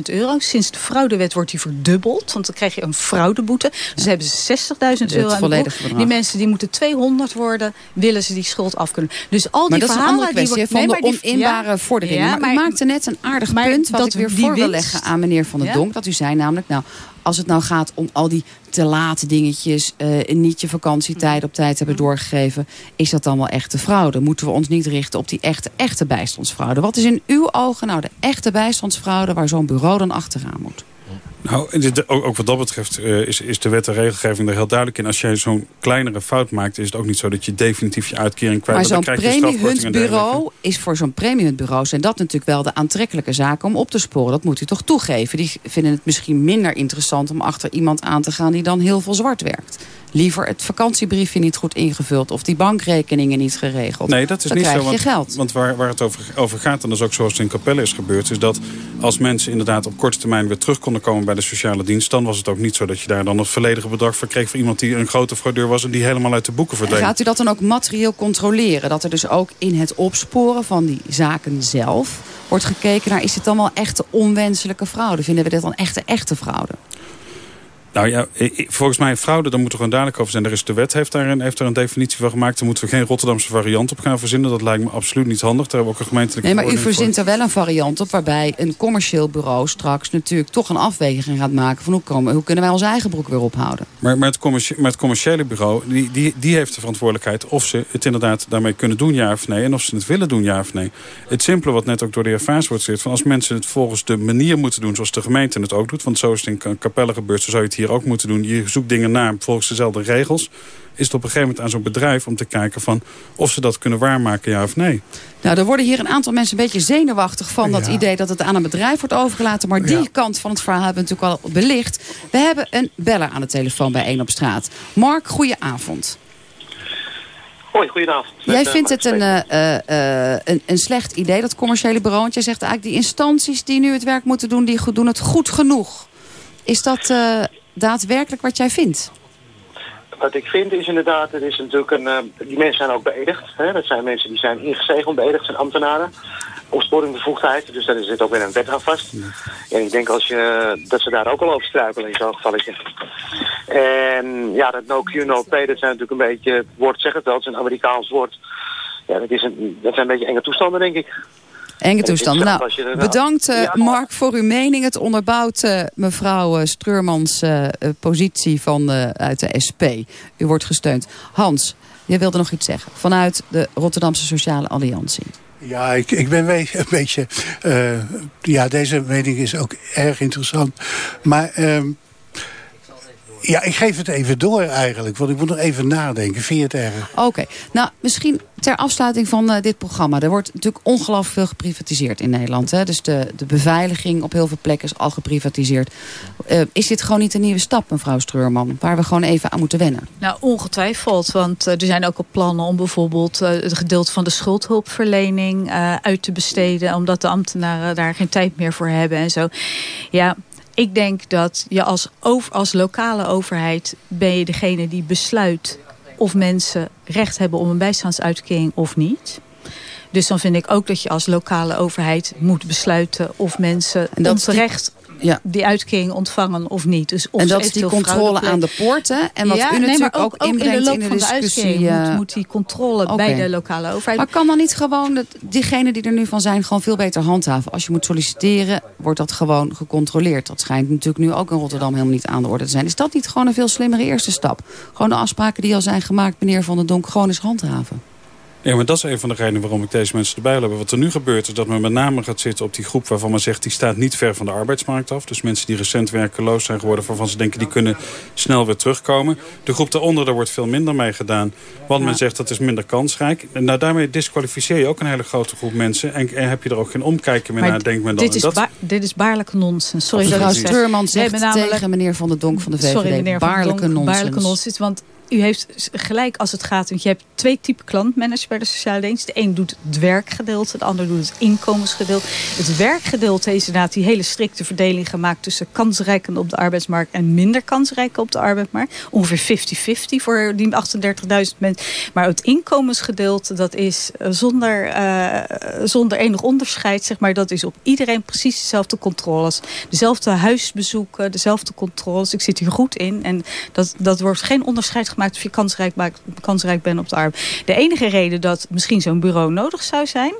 euro. Sinds de fraudewet wordt die verdubbeld, want dan krijg je een fraudeboete. Dus hebben ze 60.000 euro aan de broek. Die mensen die moeten 200 worden, willen ze die schuld af kunnen. Dus al die maar verhalen... is een andere kwestie die oninbare vorderingen. Ja, maar, u maakte net een aardig punt wat dat ik weer voor wil leggen aan meneer Van der? Donk. Dat u zei namelijk, nou, als het nou gaat om al die te late dingetjes, eh, niet je vakantietijd op tijd hebben doorgegeven, is dat dan wel echte fraude? Moeten we ons niet richten op die echte, echte bijstandsfraude? Wat is in uw ogen nou de echte bijstandsfraude waar zo'n bureau dan achteraan moet? Nou, dit- ook, ook wat dat betreft eh, is, is de wet en regelgeving er heel duidelijk in. Als jij zo'n kleinere fout maakt, is het ook niet zo dat je definitief je uitkering kwijt Maar zo'n dergelijke. premiehuntbureau is voor zo'n premiehuntbureau zijn dat natuurlijk wel de aantrekkelijke zaken om op te sporen. Dat moet u toch toegeven. Die vinden het misschien minder interessant om achter iemand aan te gaan die dan heel veel zwart werkt. Liever het vakantiebriefje niet goed ingevuld of die bankrekeningen niet geregeld. Nee, dat is dan niet krijg zo. Want, je geld. want waar, waar het over, over gaat, en dat is ook zoals het in Capelle is gebeurd... is dat als mensen inderdaad op korte termijn weer terug konden komen bij de sociale dienst... dan was het ook niet zo dat je daar dan het volledige bedrag voor kreeg... voor iemand die een grote fraudeur was en die helemaal uit de boeken En verdween. gaat u dat dan ook materieel controleren? Dat er dus ook in het opsporen van die zaken zelf wordt gekeken naar... is het dan wel echte onwenselijke fraude? Vinden we dit dan echte, echte fraude? Nou ja, volgens mij fraude, daar moet er gewoon duidelijk over zijn. Er is de wet heeft daar, een, heeft daar een definitie van gemaakt. Daar moeten we geen Rotterdamse variant op gaan verzinnen. Dat lijkt me absoluut niet handig. Daar hebben we ook een gemeentelijke Nee, maar u voor. verzint er wel een variant op... waarbij een commercieel bureau straks natuurlijk toch een afweging gaat maken... van hoe, komen, hoe kunnen wij onze eigen broek weer ophouden? Maar met het, commercie- met het commerciële bureau, die, die, die heeft de verantwoordelijkheid... of ze het inderdaad daarmee kunnen doen, ja of nee. En of ze het willen doen, ja of nee. Het simpele wat net ook door de heer Vaas wordt gezegd... van als mensen het volgens de manier moeten doen zoals de gemeente het ook doet... want zo is het in Capelle gebeurd, zo zou je het hier ook moeten doen. Je zoekt dingen na volgens dezelfde regels. Is het op een gegeven moment aan zo'n bedrijf om te kijken... van of ze dat kunnen waarmaken, ja of nee. Nou, er worden hier een aantal mensen een beetje zenuwachtig van dat idee dat het aan een bedrijf wordt overgelaten. Maar die kant van het verhaal hebben we natuurlijk al belicht. We hebben een beller aan de telefoon bij 1 op straat. Mark, goedenavond. Hoi, goedenavond. Jij eh, vindt het een, eh, eh, een, een slecht idee, dat commerciële bureau. Want jij zegt eigenlijk die instanties die nu het werk moeten doen, die goed- doen het goed genoeg. Is dat eh, daadwerkelijk wat jij vindt? Wat ik vind is inderdaad, er is natuurlijk een, eh, die mensen zijn ook beëdigd. Hè? Dat zijn mensen die zijn ingezegeld, beëdigd, zijn ambtenaren. Opsporingbevoegdheid, dus daar zit ook weer een wet aan vast. En ik denk als je, dat ze daar ook al over struikelen in zo'n gevalletje. En ja, dat no Q, no pay, dat zijn natuurlijk een beetje, het woord zegt het wel, het is een Amerikaans woord. Ja, dat, is een, dat zijn een beetje enge toestanden, denk ik. Enge toestanden. Nou, bedankt eh, Mark voor uw mening. Het onderbouwt eh, mevrouw eh, Streurmans positie van, eh, uit de SP. U wordt gesteund. Hans, jij wilde nog iets zeggen. Vanuit de Rotterdamse Sociale Alliantie. Ja, ik, ik ben een beetje... eh, ja, deze mening is ook erg interessant. Maar ehm, ja, ik geef het even door eigenlijk. Want ik moet nog even nadenken. Vind je het erg? Oké, nou misschien ter afsluiting van eh, dit programma. Er wordt natuurlijk ongelooflijk veel geprivatiseerd in Nederland. Hè? Dus de, de beveiliging op heel veel plekken is al geprivatiseerd. Eh, is dit gewoon niet een nieuwe stap, mevrouw Streurman? Waar we gewoon even aan moeten wennen? Nou, ongetwijfeld. Want eh, er zijn ook al plannen om bijvoorbeeld eh, het gedeelte van de schuldhulpverlening eh, uit te besteden. Omdat de ambtenaren daar geen tijd meer voor hebben en zo. Ja, ik denk dat je als, over, als lokale overheid ben je degene die besluit of mensen recht hebben om een bijstandsuitkering of niet. Dus dan vind ik ook dat je als lokale overheid moet besluiten of mensen En dat onterecht Ja. die uitkering ontvangen of niet. Dus of En dat is die controle aan de poorten. En wat Ja, u nee, natuurlijk ook, ook in de loop in de van de discussie. eh, moet- moet die controle bij de lokale overheid. Maar kan dan niet gewoon dat diegenen die er nu van zijn gewoon veel beter handhaven? Als je moet solliciteren, wordt dat gewoon gecontroleerd. Dat schijnt natuurlijk nu ook in Rotterdam helemaal niet aan de orde te zijn. Is dat niet gewoon een veel slimmere eerste stap? Gewoon de afspraken die al zijn gemaakt, meneer Van der Donk, gewoon eens handhaven. Ja, maar dat is een van de redenen waarom ik deze mensen erbij wil hebben. Wat er nu gebeurt is dat men met name gaat zitten op die groep waarvan men zegt... die staat niet ver van de arbeidsmarkt af. Dus mensen die recent werkeloos zijn geworden... waarvan ze denken die kunnen snel weer terugkomen. De groep daaronder, daar wordt veel minder mee gedaan. Want men zegt dat is minder kansrijk. En nou, daarmee disqualificeer je ook een hele grote groep mensen. En, en heb je er ook geen omkijken meer Maar naar, denkt men dan. dit, is dat, ba- dit is baarlijke nonsens. Sorry dat ik zegt namelijk- tegen meneer Van der Donk van de VVD... Sorry, meneer Van baarlijke Donk, nonsens. baarlijke nonsens. Want u heeft gelijk als het gaat. Want je hebt twee typen klantmanagers bij de sociale dienst. De een doet het werkgedeelte, de ander doet het inkomensgedeelte. Het werkgedeelte is inderdaad die hele strikte verdeling gemaakt... tussen kansrijken op de arbeidsmarkt en minder kansrijken op de arbeidsmarkt. Ongeveer 50-50 voor die 38.000 mensen. Maar het inkomensgedeelte, dat is eh, zonder, uh, zonder enig onderscheid... Zeg maar, dat is op iedereen precies dezelfde controles. Dezelfde huisbezoeken, dezelfde controles. Ik zit hier goed in. En dat, dat wordt geen onderscheid gemaakt of je kansrijk, kansrijk bent op de arbeid. De enige reden dat misschien zo'n bureau nodig zou zijn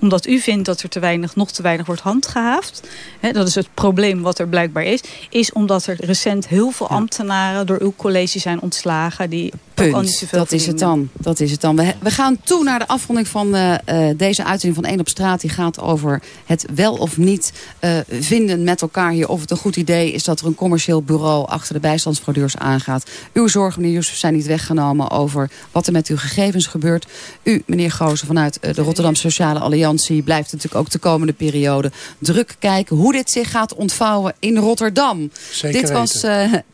omdat u vindt dat er te weinig, nog te weinig wordt handgehaafd. Hè, dat is het probleem wat er blijkbaar is. Is omdat er recent heel veel ambtenaren door uw college zijn ontslagen. Die Punt. Dat is het dan. Dat is het dan. We, we gaan toe naar de afronding van uh, deze uitzending van 1 op straat. Die gaat over het wel of niet uh, vinden met elkaar hier. Of het een goed idee is dat er een commercieel bureau achter de bijstandsfraudeurs aangaat. Uw zorgen, meneer Jusuf, zijn niet weggenomen over wat er met uw gegevens gebeurt. U, meneer Goosen, vanuit de Rotterdam Sociale Alliantie... blijft natuurlijk ook de komende periode druk kijken... hoe dit zich gaat ontvouwen in Rotterdam. Zeker dit was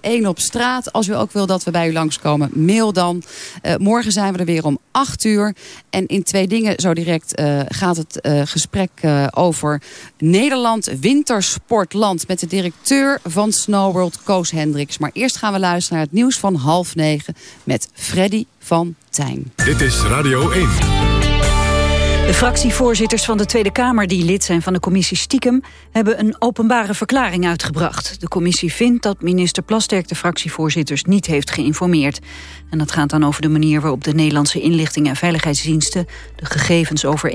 1 op straat. Als u ook wil dat we bij u langskomen, mail dan. Uh, morgen zijn we er weer om 8 uur. En in twee dingen zo direct uh, gaat het uh, gesprek over Nederland Wintersportland. Met de directeur van Snowworld, Koos Hendricks. Maar eerst gaan we luisteren naar het nieuws van half negen met Freddy van Tijn. Dit is Radio 1. De fractievoorzitters van de Tweede Kamer die lid zijn van de commissie Stiekem... hebben een openbare verklaring uitgebracht. De commissie vindt dat minister Plasterk de fractievoorzitters niet heeft geïnformeerd. En dat gaat dan over de manier waarop de Nederlandse inlichting en veiligheidsdiensten... de gegevens over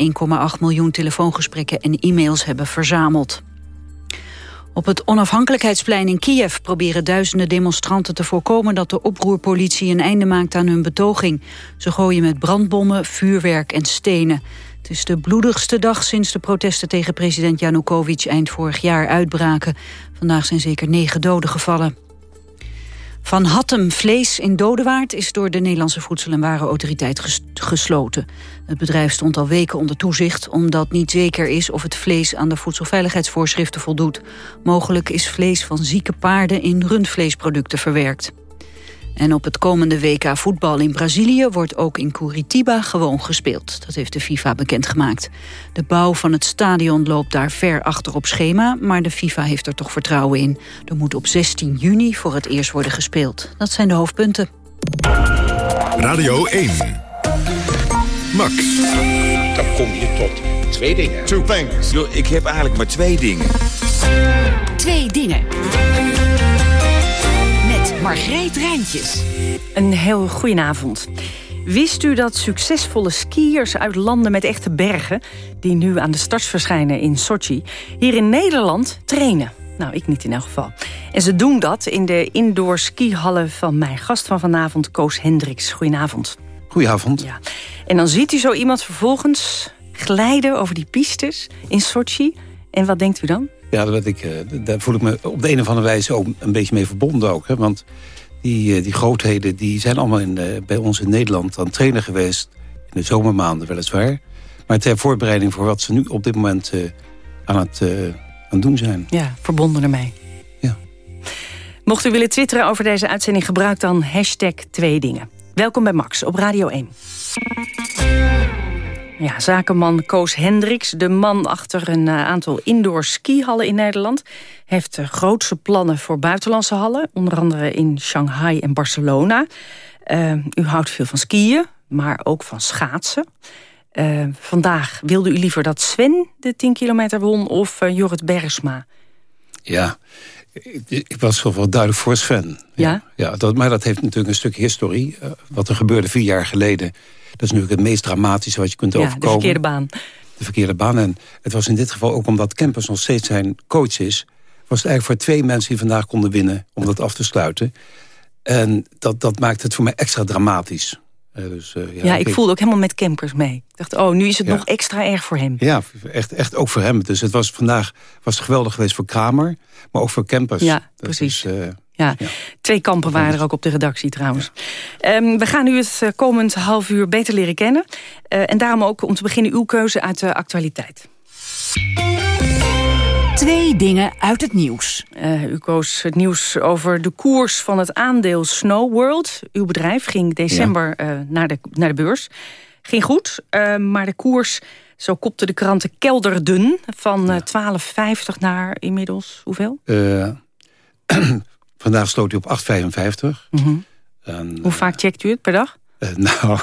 1,8 miljoen telefoongesprekken en e-mails hebben verzameld. Op het onafhankelijkheidsplein in Kiev proberen duizenden demonstranten te voorkomen dat de oproerpolitie een einde maakt aan hun betoging. Ze gooien met brandbommen, vuurwerk en stenen. Het is de bloedigste dag sinds de protesten tegen president Janukovic eind vorig jaar uitbraken. Vandaag zijn zeker negen doden gevallen. Van Hattem Vlees in Dodewaard is door de Nederlandse Voedsel- en Warenautoriteit gesloten. Het bedrijf stond al weken onder toezicht omdat niet zeker is of het vlees aan de voedselveiligheidsvoorschriften voldoet. Mogelijk is vlees van zieke paarden in rundvleesproducten verwerkt. En op het komende WK voetbal in Brazilië wordt ook in Curitiba gewoon gespeeld. Dat heeft de FIFA bekendgemaakt. De bouw van het stadion loopt daar ver achter op schema, maar de FIFA heeft er toch vertrouwen in. Er moet op 16 juni voor het eerst worden gespeeld. Dat zijn de hoofdpunten. Radio 1. Max. Dan kom je tot twee dingen. Two things. Ik heb eigenlijk maar twee dingen. Twee dingen. Margreet Rijntjes. Een heel goedenavond. Wist u dat succesvolle skiers uit landen met echte bergen... die nu aan de starts verschijnen in Sochi... hier in Nederland trainen? Nou, ik niet in elk geval. En ze doen dat in de indoor skihallen van mijn gast van vanavond... Koos Hendricks. Goedenavond. Goedenavond. Ja. En dan ziet u zo iemand vervolgens glijden over die pistes in Sochi. En wat denkt u dan? Ja, dat ik, eh, daar voel ik me op de een of andere wijze ook een beetje mee verbonden. Ook, hè? Want die, eh, die grootheden die zijn allemaal in, eh, bij ons in Nederland aan het trainen geweest. In de zomermaanden weliswaar. Maar ter voorbereiding voor wat ze nu op dit moment aan het aan doen zijn. Ja, verbonden ermee. Ja. Mocht u willen twitteren over deze uitzending, gebruik dan hashtag twee dingen. Welkom bij Max op Radio 1. Ja, zakenman Koos Hendricks, de man achter een uh, aantal indoor skihallen in Nederland... heeft uh, grootse plannen voor buitenlandse hallen. Onder andere in Shanghai en Barcelona. Uh, u houdt veel van skiën, maar ook van schaatsen. vandaag wilde u liever dat Sven de 10 kilometer won of Jorrit Bergsma? Ja, ik, ik was wel duidelijk voor Sven. Ja? Ja, dat, maar dat heeft natuurlijk een stuk historie. wat er gebeurde vier jaar geleden dat is natuurlijk het meest dramatische wat je kunt ja, overkomen. de verkeerde baan. De verkeerde baan. En het was in dit geval ook omdat Kempers nog steeds zijn coach is... was het eigenlijk voor twee mensen die vandaag konden winnen om dat af te sluiten. En dat, dat maakt het voor mij extra dramatisch. Dus, uh, ja, ja, ik, ik voelde ook helemaal met Kempers mee. Ik dacht, oh, nu is het ja. nog extra erg voor hem. Ja, echt, echt ook voor hem. Dus het was vandaag was geweldig geweest voor Kramer, maar ook voor Kempers. Ja, dat precies. Is, uh, ja. ja. twee kampen waren er ook op de redactie trouwens. Ja. Um, we gaan u het komend half uur beter leren kennen. Uh, en daarom ook om te beginnen uw keuze uit de actualiteit. Twee dingen uit het nieuws. Uh, u koos het nieuws over de koers van het aandeel Snow World. Uw bedrijf ging december ja. uh, naar, de, naar de beurs. Ging goed, uh, maar de koers, zo kopte de kranten kelderden... van ja. 12,50 naar inmiddels hoeveel? <clears throat> vandaag sloot hij op 8,55. Mm -hmm. en, Hoe vaak checkt u het per dag? Uh, <laughs> nou,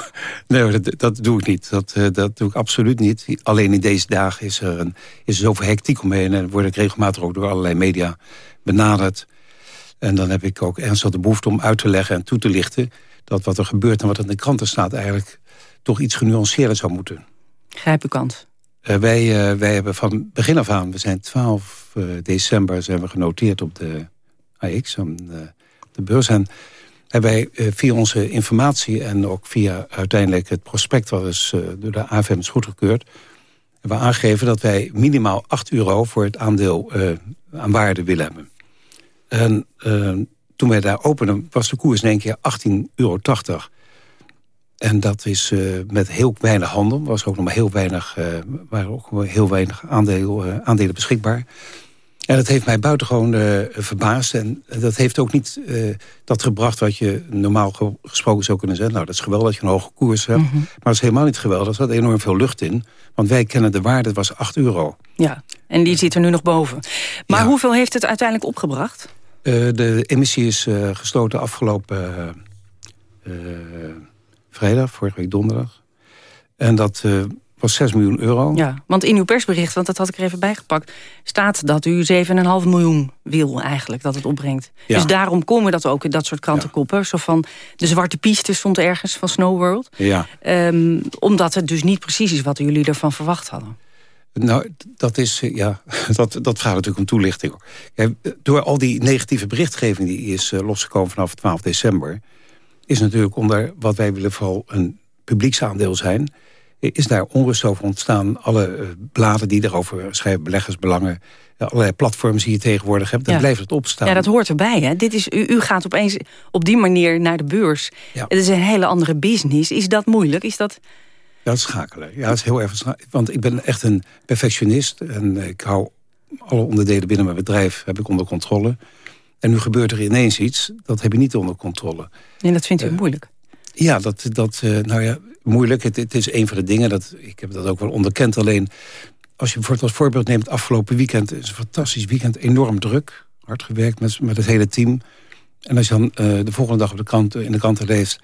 nee, dat, dat, doe ik niet. Dat, uh, dat doe ik absoluut niet. Alleen in deze dagen is er, een, is er zoveel hectiek omheen... en word ik regelmatig ook door allerlei media benaderd. En dan heb ik ook ernstig de behoefte om uit te leggen en toe te lichten... dat wat er gebeurt en wat in de kranten staat... eigenlijk toch iets genuanceerder zou moeten. Grijp uw kant. Uh, wij, wij hebben van begin af aan... we zijn 12 december zijn we genoteerd op de AX, op de, beurs... En hebben wij uh, via onze informatie en ook via uiteindelijk het prospect... wat is uh, door de AFM goedgekeurd... hebben we aangegeven dat wij minimaal 8 euro voor het aandeel aan waarde willen hebben. En toen wij daar openden was de koers in één keer 18,80 euro. En dat is met heel weinig handel. was ook nog maar heel weinig, waren ook heel weinig aandelen beschikbaar... En dat heeft mij buitengewoon uh, verbaasd. En dat heeft ook niet uh, dat gebracht wat je normaal gesproken zou kunnen zeggen. Nou, dat is geweldig dat je een hoge koers hebt. Mm -hmm. Maar dat is helemaal niet geweldig. Er zat enorm veel lucht in. Want wij kennen de waarde, dat was 8 euro. Ja, en die zit er nu nog boven. Maar ja. hoeveel heeft het uiteindelijk opgebracht? Uh, de emissie is gesloten afgelopen vrijdag, vorige week donderdag. En dat was 6 miljoen euro. Ja, want in uw persbericht, want dat had ik er even bijgepakt... staat dat u 7,5 miljoen wil eigenlijk, dat het opbrengt. Ja. Dus daarom komen dat ook in dat soort krantenkoppen. Ja. Zo van, de zwarte piste stond ergens van Snow World. Ja. Um, omdat het dus niet precies is wat jullie ervan verwacht hadden. Nou, dat is, ja, <laughs> dat, dat vraagt natuurlijk om toelichting. Ja, door al die negatieve berichtgeving die is uh, losgekomen vanaf 12 december... is natuurlijk onder wat wij willen vooral een publieksaandeel zijn is daar onrust over ontstaan. Alle uh, bladen die erover schrijven, beleggersbelangen... Uh, allerlei platforms die je tegenwoordig hebt, dan ja. blijft het opstaan. Ja, dat hoort erbij. Hè? Dit is, u, u gaat opeens op die manier naar de beurs. Ja. Het is een hele andere business. Is dat moeilijk? Is dat... Ja, dat schakelen. Ja, dat is heel erg Want ik ben echt een perfectionist. En ik hou alle onderdelen binnen mijn bedrijf heb ik onder controle. En nu gebeurt er ineens iets, dat heb je niet onder controle. En dat vindt u uh, moeilijk? Ja, dat, dat nou ja, moeilijk. Het, het, is een van de dingen, dat, ik heb dat ook wel onderkend. Alleen, als je bijvoorbeeld als voorbeeld neemt... afgelopen weekend is een fantastisch weekend, enorm druk. Hard gewerkt met, met het hele team. En als je dan uh, de volgende dag op de krant, in de kranten leest...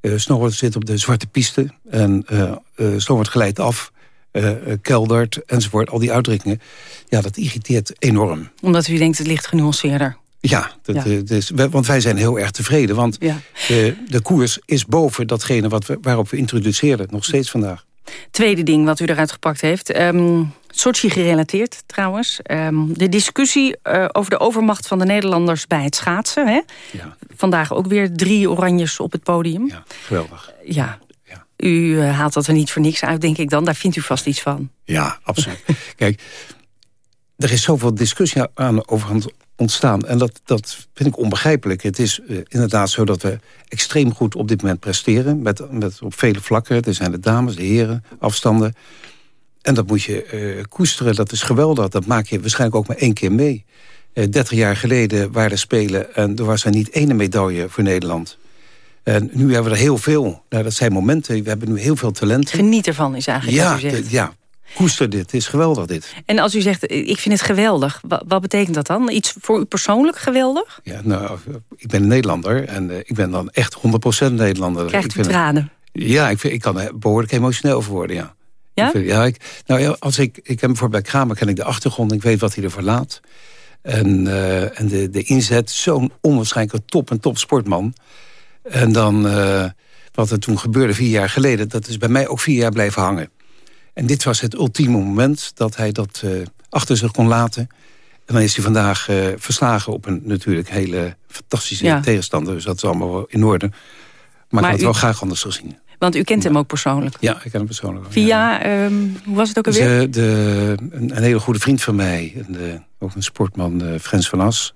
Uh, zit op de zwarte piste en uh, uh, Snowboard af... Uh, keldert enzovoort, al die uitdrukkingen. Ja, dat irriteert enorm. Omdat u denkt, het ligt genuanceerder. Ja, dat, ja. Dus, want wij zijn heel erg tevreden. Want ja. de, de koers is boven datgene wat we, waarop we introduceerden. Nog steeds vandaag. Tweede ding wat u eruit gepakt heeft. Um, Sochi gerelateerd trouwens. Um, de discussie uh, over de overmacht van de Nederlanders bij het schaatsen. Hè? Ja. Vandaag ook weer drie oranjes op het podium. Ja, geweldig. Uh, ja. U haalt dat er niet voor niks uit, denk ik dan. Daar vindt u vast iets van. Ja, absoluut. <laughs> Kijk, er is zoveel discussie aan overhand ontstaan. En dat, dat vind ik onbegrijpelijk. Het is uh, inderdaad zo dat we extreem goed op dit moment presteren. Met, met op vele vlakken. Er zijn de dames, de heren, afstanden. En dat moet je uh, koesteren. Dat is geweldig. Dat maak je waarschijnlijk ook maar één keer mee. Uh, 30 jaar geleden waren er Spelen en er was er niet ene medaille voor Nederland. En nu hebben we er heel veel. Nou, dat zijn momenten. We hebben nu heel veel talent. Geniet ervan is eigenlijk ja, wat u zegt. Ja, koester dit, het is geweldig dit. En als u zegt, ik vind het geweldig, wat, betekent dat dan? Iets voor u persoonlijk geweldig? Ja, nou, ik ben een Nederlander en uh, ik ben dan echt 100% Nederlander. Krijgt ik u tranen? Het, ja, ik, vind, ik kan er behoorlijk emotioneel voor worden, ja. Ja? Ik vind, ja, ik, nou als ik, ik heb bijvoorbeeld bij Kramer ken ik de achtergrond, ik weet wat hij ervoor laat. En, uh, en de, de inzet, zo'n onwaarschijnlijke top en top sportman. En dan, uh, wat er toen gebeurde vier jaar geleden, dat is bij mij ook vier jaar blijven hangen. En dit was het ultieme moment dat hij dat uh, achter zich kon laten. En dan is hij vandaag uh, verslagen op een natuurlijk hele fantastische ja. tegenstander. Dus dat is allemaal wel in orde. Maar, maar ik had het u... wel graag anders gezien. Want u kent hem ook persoonlijk? Ja, ik ken hem persoonlijk. Via, ja. um, hoe was het ook alweer? De, een, een, hele goede vriend van mij, de, ook een sportman, uh, Frans van As...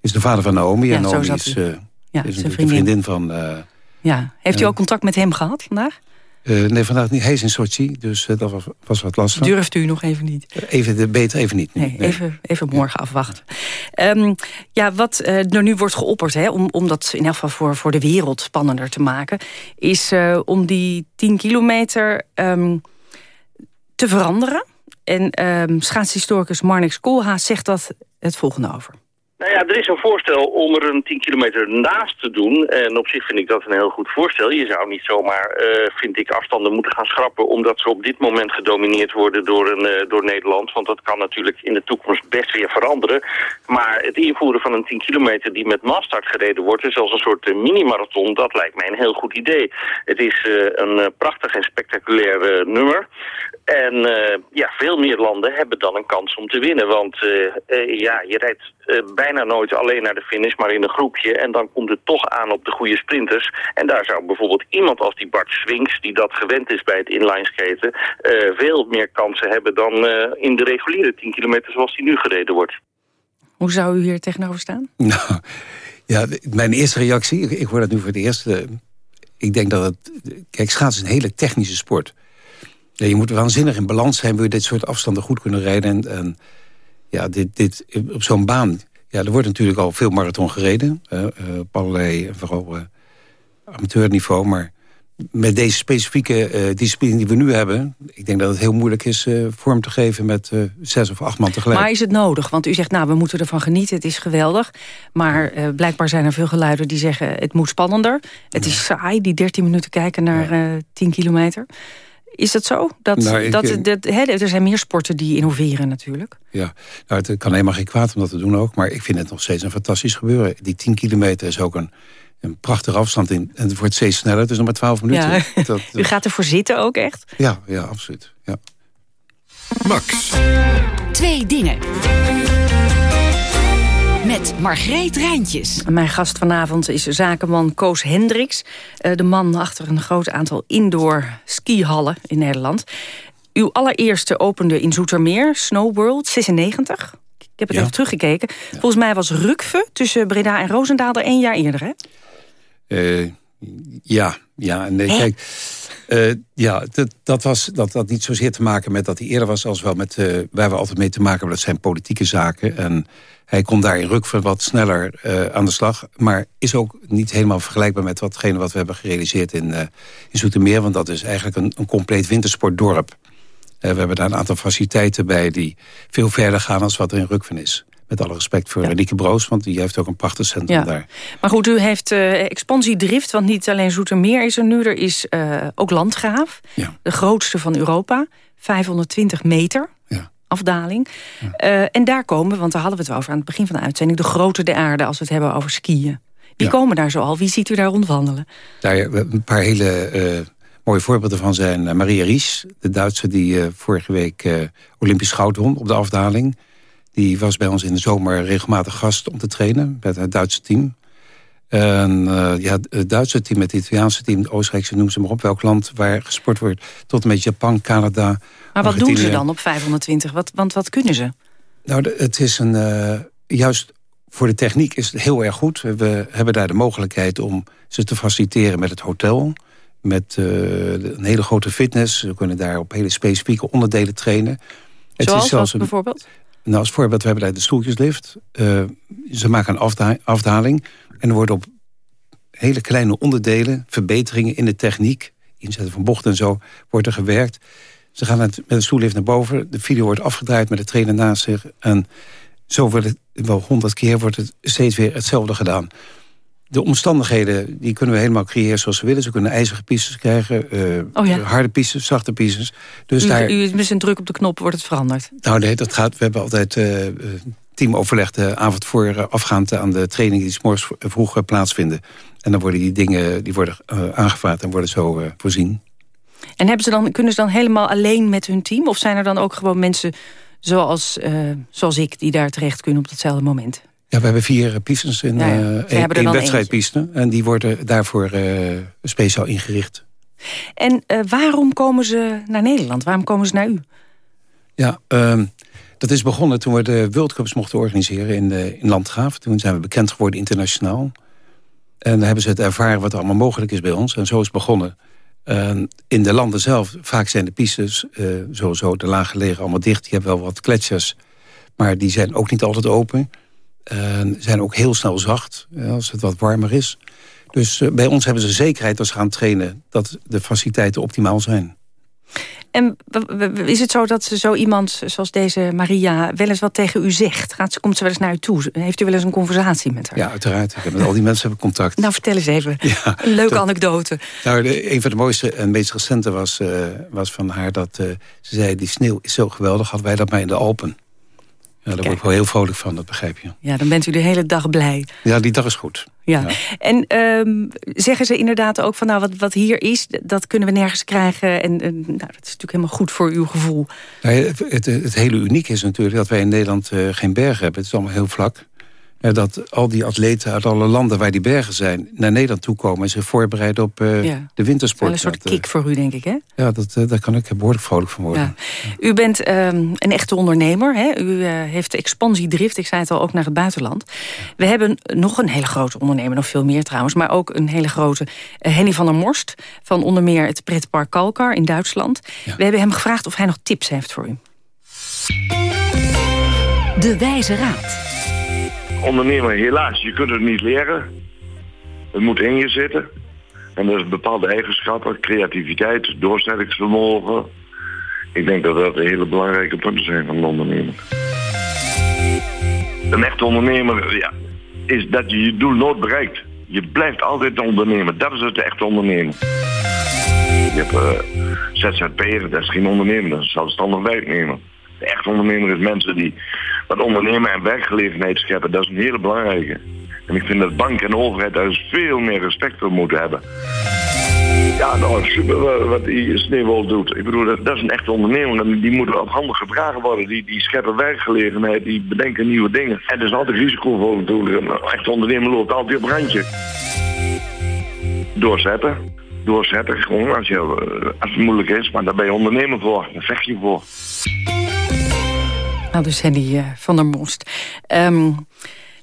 is de vader van Naomi. Ja, en Naomi is, uh, is een vriendin. vriendin van... ja. Heeft u ook contact met hem gehad vandaag? Uh, nee, vandaag niet. Hij is in Sochi, dus uh, dat was, was wat lastig. Durft u nog even niet? Even, de, beter even niet. Nee, nee. Even, even morgen afwachten. Um, ja, wat uh, er nu wordt geopperd, hè, om, om dat in elk geval voor, voor de wereld spannender te maken... is om die 10 kilometer um, te veranderen. En um, schaatshistoricus Marnix Koolhaas zegt dat het volgende over. Nou ja, er is een voorstel om er een 10 kilometer naast te doen. En op zich vind ik dat een heel goed voorstel. Je zou niet zomaar, uh, vind ik, afstanden moeten gaan schrappen... omdat ze op dit moment gedomineerd worden door, een, uh, door Nederland. Want dat kan natuurlijk in de toekomst best weer veranderen. Maar het invoeren van een 10 kilometer die met massstart gereden wordt... is als een soort uh, mini-marathon, dat lijkt mij een heel goed idee. Het is een prachtig en spectaculair nummer. En ja, veel meer landen hebben dan een kans om te winnen. Want ja, je rijdt bijna bijna nooit alleen naar de finish, maar in een groepje. En dan komt het toch aan op de goede sprinters. En daar zou bijvoorbeeld iemand als die Bart Swings, die dat gewend is bij het inlineskaten, uh, veel meer kansen hebben dan uh, in de reguliere 10 kilometer zoals die nu gereden wordt. Hoe zou u hier tegenover staan? <laughs> Nou, ja, mijn eerste reactie, ik hoor dat nu voor het eerst. Uh, ik denk dat het... Kijk, schaatsen is een hele technische sport. Ja, je moet waanzinnig in balans zijn, wil je dit soort afstanden goed kunnen rijden. En, en ja, dit, dit, op zo'n baan ja, er wordt natuurlijk al veel marathon gereden. Uh, op allerlei, vooral uh, amateurniveau. Maar met deze specifieke discipline die we nu hebben... ik denk dat het heel moeilijk is vorm te geven met zes of acht man tegelijk. Maar is het nodig? Want u zegt, nou, we moeten ervan genieten, het is geweldig. Maar blijkbaar zijn er veel geluiden die zeggen, het moet spannender. Het is saai, die 13 minuten kijken naar ja. 10 kilometer. Is dat zo? Dat, nou, dat, dat, dat er zijn meer sporten die innoveren natuurlijk. Ja, nou, het kan helemaal geen kwaad om dat te doen ook. Maar ik vind het nog steeds een fantastisch gebeuren. Die 10 kilometer is ook een, een prachtige afstand. In, en het wordt steeds sneller. Het is nog maar 12 minuten. Ja. <laughs> Dat, U gaat ervoor zitten ook echt? Ja, ja absoluut. Ja. Max. Twee dingen met Margreet Rijntjes. Mijn gast vanavond is zakenman Koos Hendricks. Eh, de man achter een groot aantal indoor skihallen in Nederland. Uw allereerste opende in Zoetermeer, Snow World, 96. Ik heb het even teruggekeken. Volgens mij was Rukve tussen Breda en Roosendaal er één jaar eerder, hè? Uh, ja, ja. Nee, kijk... Uh, ja, dat, dat, was, dat had niet zozeer te maken met dat hij eerder was... als wel met uh, waar we altijd mee te maken hebben. Dat zijn politieke zaken. En hij kon daar in Rukven wat sneller uh, aan de slag. Maar is ook niet helemaal vergelijkbaar met watgene wat we hebben gerealiseerd in, in Zoetermeer. Want dat is eigenlijk een, een compleet wintersportdorp. We hebben daar een aantal faciliteiten bij die veel verder gaan dan wat er in Rukven is. Met alle respect voor ja. Rieke Broos, want die heeft ook een prachtig centrum ja. daar. Maar goed, u heeft uh, expansiedrift, want niet alleen Zoetermeer is er nu. Er is uh, ook Landgraaf, ja. de grootste van Europa. 520 meter afdaling. Uh, en daar komen, want daar hadden we het over aan het begin van de uitzending... de grote de aarde als we het hebben over skiën. Wie komen daar zo al? Wie ziet u daar rondwandelen? Daar een paar hele mooie voorbeelden van zijn Maria Ries... de Duitse die vorige week Olympisch goud won op de afdaling. Die was bij ons in de zomer regelmatig gast om te trainen... met het Duitse team. En uh, ja, het Duitse team, het Italiaanse team, de Oostenrijkse, noem ze maar op... welk land waar gesport wordt, tot en met Japan, Canada... Maar wat doen ze dan op 520? Wat, want wat kunnen ze? Nou, het is een... Uh, juist voor de techniek is het heel erg goed. We hebben daar de mogelijkheid om ze te faciliteren met het hotel. Met uh, een hele grote fitness. We kunnen daar op hele specifieke onderdelen trainen. Het is zelfs een, bijvoorbeeld? Nou, als voorbeeld, we hebben daar de stoeltjeslift. Uh, ze maken een afda afdaling. En er worden op hele kleine onderdelen... verbeteringen in de techniek... inzetten van bochten en zo, wordt er gewerkt. Ze gaan met, met een stoellift naar boven. De video wordt afgedraaid met de trainer naast zich. En zo wordt het wel honderd keer wordt het steeds weer hetzelfde gedaan. De omstandigheden die kunnen we helemaal creëren zoals we willen. Ze kunnen ijzige pistes krijgen, uh, oh ja. harde pistes, zachte pistes. Dus u, daar... u met een druk op de knop wordt het veranderd? Nou nee, dat gaat, we hebben altijd uh, teamoverleg de avond voor afgaand aan de trainingen die s morgens vroeg plaatsvinden. En dan worden die dingen die worden, uh, aangevaard en worden zo voorzien. En hebben ze dan, kunnen ze dan helemaal alleen met hun team? Of zijn er dan ook gewoon mensen zoals, zoals ik... die daar terecht kunnen op datzelfde moment? Ja, we hebben vier pistes in ja, ja. Uh, wedstrijdpiste. En die worden daarvoor uh, speciaal ingericht. En waarom komen ze naar Nederland? Waarom komen ze naar u? Ja, uh, dat is begonnen toen we de World Cups mochten organiseren in, de, in Landgraaf. Toen zijn we bekend geworden internationaal. En dan hebben ze het ervaren wat er allemaal mogelijk is bij ons. En zo is het begonnen. in de landen zelf, vaak zijn de pistes, uh, sowieso de laaggelegen allemaal dicht. Je hebt wel wat gletsjers, maar die zijn ook niet altijd open. Zijn ook heel snel zacht, als het wat warmer is. Dus uh, bij ons hebben ze zekerheid als ze gaan trainen... dat de faciliteiten optimaal zijn. En is het zo dat zo iemand zoals deze Maria wel eens wat tegen u zegt? Gaat ze, komt ze wel eens naar u toe? Heeft u wel eens een conversatie met haar? Ja, uiteraard. Ik heb met al die mensen heb contact. Nou, vertel eens even. Ja, een leuke anekdote. Nou, de, een van de mooiste en meest recente was, uh, was van haar dat uh, ze zei... die sneeuw is zo geweldig, hadden wij dat maar in de Alpen. Ja, daar word ik wel heel vrolijk van, dat begrijp je. Ja, dan bent u de hele dag blij. Ja, die dag is goed. Ja. En um, zeggen ze inderdaad ook van nou wat, wat hier is, dat kunnen we nergens krijgen. En, en nou, dat is natuurlijk helemaal goed voor uw gevoel. Nou, het, het, het, hele uniek is natuurlijk dat wij in Nederland uh, geen bergen hebben. Het is allemaal heel vlak dat al die atleten uit alle landen waar die bergen zijn... naar Nederland toekomen en zich voorbereiden op uh, ja. de wintersport. Wel een soort kick voor u, denk ik, hè? Ja, dat, uh, daar kan ik behoorlijk vrolijk van worden. Ja. U bent um, een echte ondernemer. Hè? U uh, heeft expansiedrift, ik zei het al, ook naar het buitenland. We hebben nog een hele grote ondernemer, nog veel meer trouwens... maar ook een hele grote Henny van der Morst... van onder meer het pretpark Kalkar in Duitsland. Ja. We hebben hem gevraagd of hij nog tips heeft voor u. De Wijze Raad ondernemer, helaas, je kunt het niet leren. Het moet in je zitten. En er is bepaalde eigenschappen, creativiteit, doorzettingsvermogen. Ik denk dat dat hele belangrijke punten zijn van een ondernemer. Een echte ondernemer ja, is dat je je doel nooit bereikt. Je blijft altijd ondernemen. Dat is het echte ondernemer. Je hebt uh, ZZP'er, dat is geen ondernemer, dat is zelfstandig werknemer. De echte ondernemer is mensen die wat ondernemen en werkgelegenheid scheppen. Dat is een hele belangrijke. En ik vind dat bank en overheid daar dus veel meer respect voor moeten hebben. Ja, nou, super wat die Sneeuwwol doet. Ik bedoel, dat, dat, is een echte ondernemer en die moeten op handen gedragen worden. Die, die scheppen werkgelegenheid, die bedenken nieuwe dingen. En er is altijd risicovol natuurlijk. Een echte ondernemer loopt altijd op randje. Doorzetten. Doorzetten, gewoon als, je, als het moeilijk is. Maar daar ben je ondernemer voor, daar vecht je voor. Nou, dus Henny uh, van der Most. Um,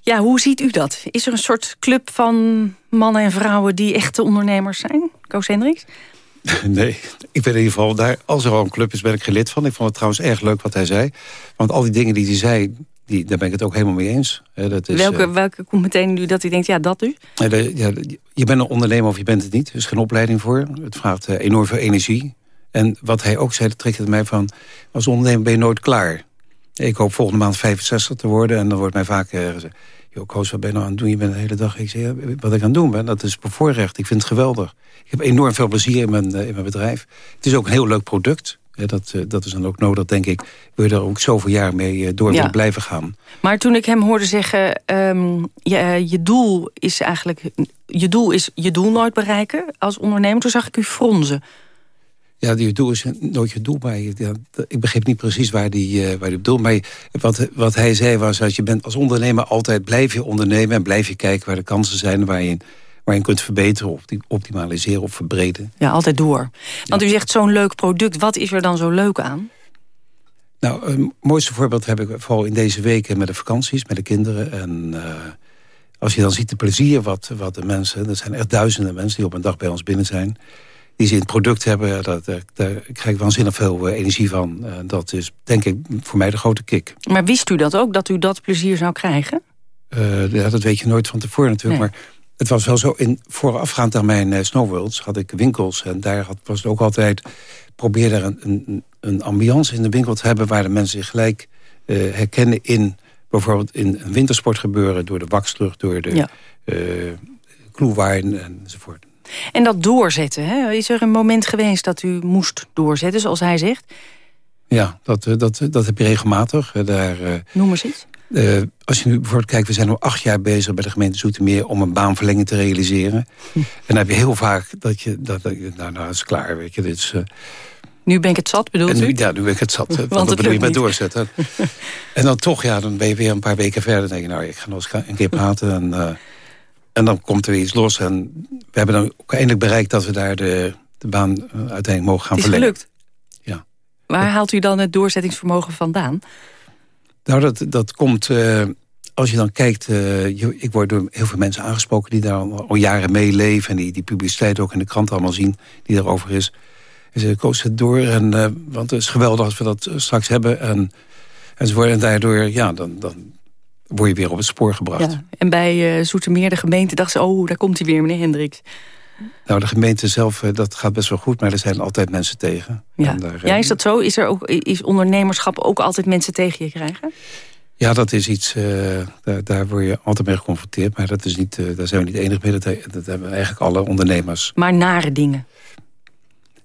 ja, hoe ziet u dat? Is er een soort club van mannen en vrouwen die echte ondernemers zijn? Koos Hendricks? <laughs> Nee, ik ben in ieder geval daar. Als er al een club is, ben ik geen lid van. Ik vond het trouwens erg leuk wat hij zei. Want al die dingen die hij zei, die, daar ben ik het ook helemaal mee eens. dat is, welke, uh, welke komt meteen nu dat u denkt, ja, dat u? Ja, je bent een ondernemer of je bent het niet. Er is geen opleiding voor. Het vraagt uh, enorm veel energie. En wat hij ook zei, dat trekt het mij van... als ondernemer ben je nooit klaar. Ik hoop volgende maand 65 te worden. En dan wordt mij vaak uh, gezegd... joh, Koos, wat ben je nou aan het doen? Je bent de hele dag... Ik zeg, wat ik aan het doen ben, dat is bevoorrecht. Ik vind het geweldig. Ik heb enorm veel plezier in mijn, uh, in mijn bedrijf. Het is ook een heel leuk product. Dat, uh, dat is dan ook nodig, denk ik. Wil je er ook zoveel jaar mee door ja. blijven gaan. Maar toen ik hem hoorde zeggen... Um, je, je doel is eigenlijk... Je doel is je doel nooit bereiken als ondernemer. Toen zag ik u fronzen. Ja, die doel is nooit je doel bij. Ja, ik begreep niet precies waar die, uh, waar die bedoelt. Maar wat, wat hij zei was dat je bent als ondernemer altijd blijf je ondernemen... en blijf je kijken waar de kansen zijn waar je, waar je kunt verbeteren... of optimaliseren of verbreden. Ja, altijd door. Want ja. u zegt zo'n leuk product. Wat is er dan zo leuk aan? Nou, het mooiste voorbeeld heb ik vooral in deze weken met de vakanties, met de kinderen. En uh, als je dan ziet de plezier wat, wat de mensen... er zijn echt duizenden mensen die op een dag bij ons binnen zijn die ze in het product hebben, dat, daar krijg ik waanzinnig veel eh, energie van. dat is denk ik voor mij de grote kick. Maar wist u dat ook, dat u dat plezier zou krijgen? Uh, ja, dat weet je nooit van tevoren natuurlijk. Nee. Maar het was wel zo, in, voorafgaand aan mijn Snowworlds had ik winkels. En daar had, was het ook altijd, probeerde er een, een, een, ambiance in de winkel te hebben... waar de mensen zich gelijk uh, herkennen in bijvoorbeeld in een wintersportgebeuren... door de wakslucht, door de ja. kloewijn enzovoort. En dat doorzetten, hè? is er een moment geweest dat u moest doorzetten, zoals hij zegt? Ja, dat, dat, dat heb je regelmatig. Daar, Noem eens iets. Uh, als je nu bijvoorbeeld kijkt, we zijn al acht jaar bezig bij de gemeente Zoetermeer om een baanverlenging te realiseren. Hm. <laughs> En dan heb je heel vaak dat je, dat, nou, nou, is klaar, weet je. Dit is, uh, nu ben ik het zat, bedoelt nu, u? Ja, nu ben ik het zat. <laughs> Want, want dat bedoel je met doorzetten. <laughs> en dan toch, ja, dan ben je weer een paar weken verder. Dan denk je, nou, ik ga nog eens een keer praten. En, uh, en dan komt er iets los. En we hebben dan ook eindelijk bereikt dat we daar de, de baan uh, uiteindelijk mogen gaan verlengen. Het is gelukt? Ja. Waar haalt u dan het doorzettingsvermogen vandaan? Nou, dat, dat komt... Uh, als je dan kijkt, je, ik word door heel veel mensen aangesproken... die daar al, jaren meeleven en die die publiciteit ook in de krant allemaal zien... die daarover is. En ze koos het door, en, want het is geweldig als we dat straks hebben. En, enzovoort. En daardoor, ja, dan, dan word je weer op het spoor gebracht. Ja, en bij uh, Zoetermeer, de gemeente, dacht ze... oh, daar komt hij weer, meneer Hendricks. Nou, de gemeente zelf, eh, dat gaat best wel goed... maar er zijn altijd mensen tegen. Ja, daar, ja is dat zo? Is, er ook, is ondernemerschap ook altijd mensen tegen je krijgen? Ja, dat is iets, uh, daar, daar, word je altijd mee geconfronteerd. Maar dat is niet, uh, daar zijn we niet enig mee. Dat, dat, hebben eigenlijk alle ondernemers. Maar nare dingen?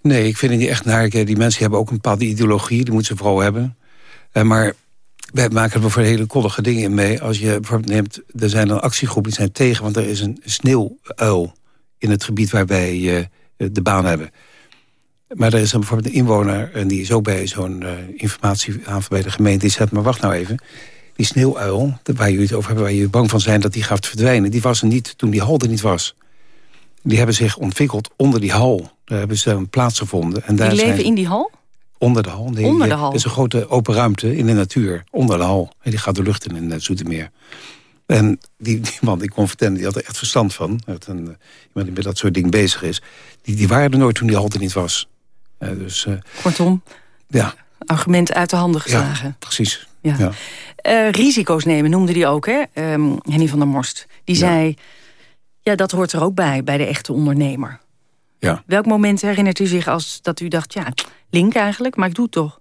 Nee, ik vind het niet echt naar. Die mensen hebben ook een bepaalde ideologie. Die moeten ze vooral hebben. Uh, maar wij maken er voor hele koddige dingen in mee. Als je bijvoorbeeld neemt, er zijn een actiegroep die zijn tegen... want er is een sneeuwuil in het gebied waar wij uh, de baan hebben. Maar er is dan bijvoorbeeld een inwoner... en die is ook bij zo'n uh, informatie aan bij de gemeente... die zegt, maar wacht nou even... die sneeuwuil, waar jullie het over hebben... waar jullie bang van zijn dat die gaat verdwijnen... die was er niet toen die hal er niet was. Die hebben zich ontwikkeld onder die hal. Daar hebben ze een plaats gevonden. En daar die leven zijn... in die hal? Onder de hal. Nee, onder de hal? is een grote open ruimte in de natuur. Onder de hal. En die gaat de lucht in in het Zoetermeer. En die, die man, die kon vertellen, die had er echt verstand van. Dat een, iemand die met dat soort dingen bezig is. Die, die waren er nooit toen die halte niet was. Uh, dus, uh, Kortom, ja. argument uit de handen geslagen. Ja, precies. Ja. ja. Uh, risico's nemen noemde die ook, hè? Um, Henny van der Morst. Die zei, ja, dat hoort er ook bij, bij de echte ondernemer. Ja. Welk moment herinnert u zich als dat u dacht... ja, link eigenlijk, maar ik doe het toch?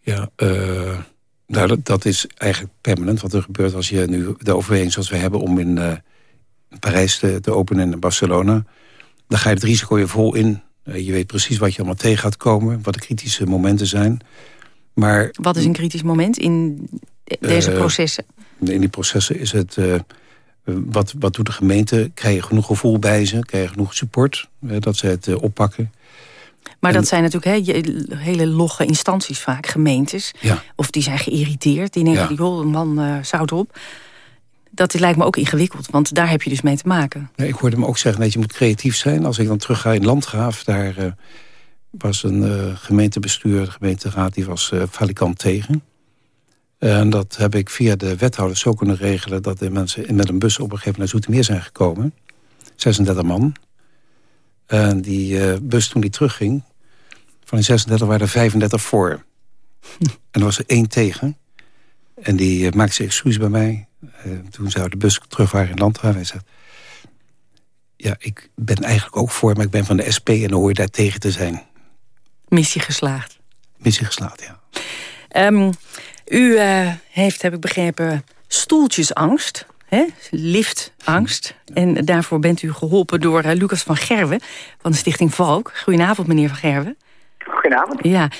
Ja, uh, nou, dat, dat, is eigenlijk permanent wat er gebeurt... als je nu de overweging zoals we hebben om in uh, Parijs te, te, openen en in Barcelona... dan ga je het risico je vol in. Uh, je weet precies wat je allemaal tegen gaat komen... wat de kritische momenten zijn. Maar, wat is een kritisch moment in deze processen? In die processen is het wat, wat doet de gemeente? Krijg je genoeg gevoel bij ze? Krijg je genoeg support? dat ze het uh, oppakken? Maar dat zijn natuurlijk he, hele logge instanties vaak, gemeentes. Ja. Of die zijn geïrriteerd. Die denken, ja. joh, man, uh, zout op. Dat lijkt me ook ingewikkeld, want daar heb je dus mee te maken. Ja, ik hoorde hem ook zeggen dat je moet creatief zijn. Als ik dan terug ga in Landgraaf, daar uh, was een uh, gemeentebestuur, de gemeenteraad, die was falikant tegen. En dat heb ik via de wethouders zo kunnen regelen... dat de mensen met een bus op een gegeven moment naar Zoetermeer zijn gekomen. 36 man. En die uh, bus toen die terugging... van die 36 waren er 35 voor. en er was er één tegen. En die uh, maakte zich excuus bij mij. Uh, toen zou de bus terug waren in Landgraaf. Hij zegt... Ja, ik ben eigenlijk ook voor, maar ik ben van de SP... en dan hoor je daar tegen te zijn. Missie geslaagd. Missie geslaagd, ja. Um, u uh, heeft, heb ik begrepen, stoeltjesangst. Hè? Liftangst. En daarvoor bent u geholpen door uh, Lucas van Gerwen van de Stichting Valk. Goedenavond, meneer van Gerwen. Goedenavond. Ja.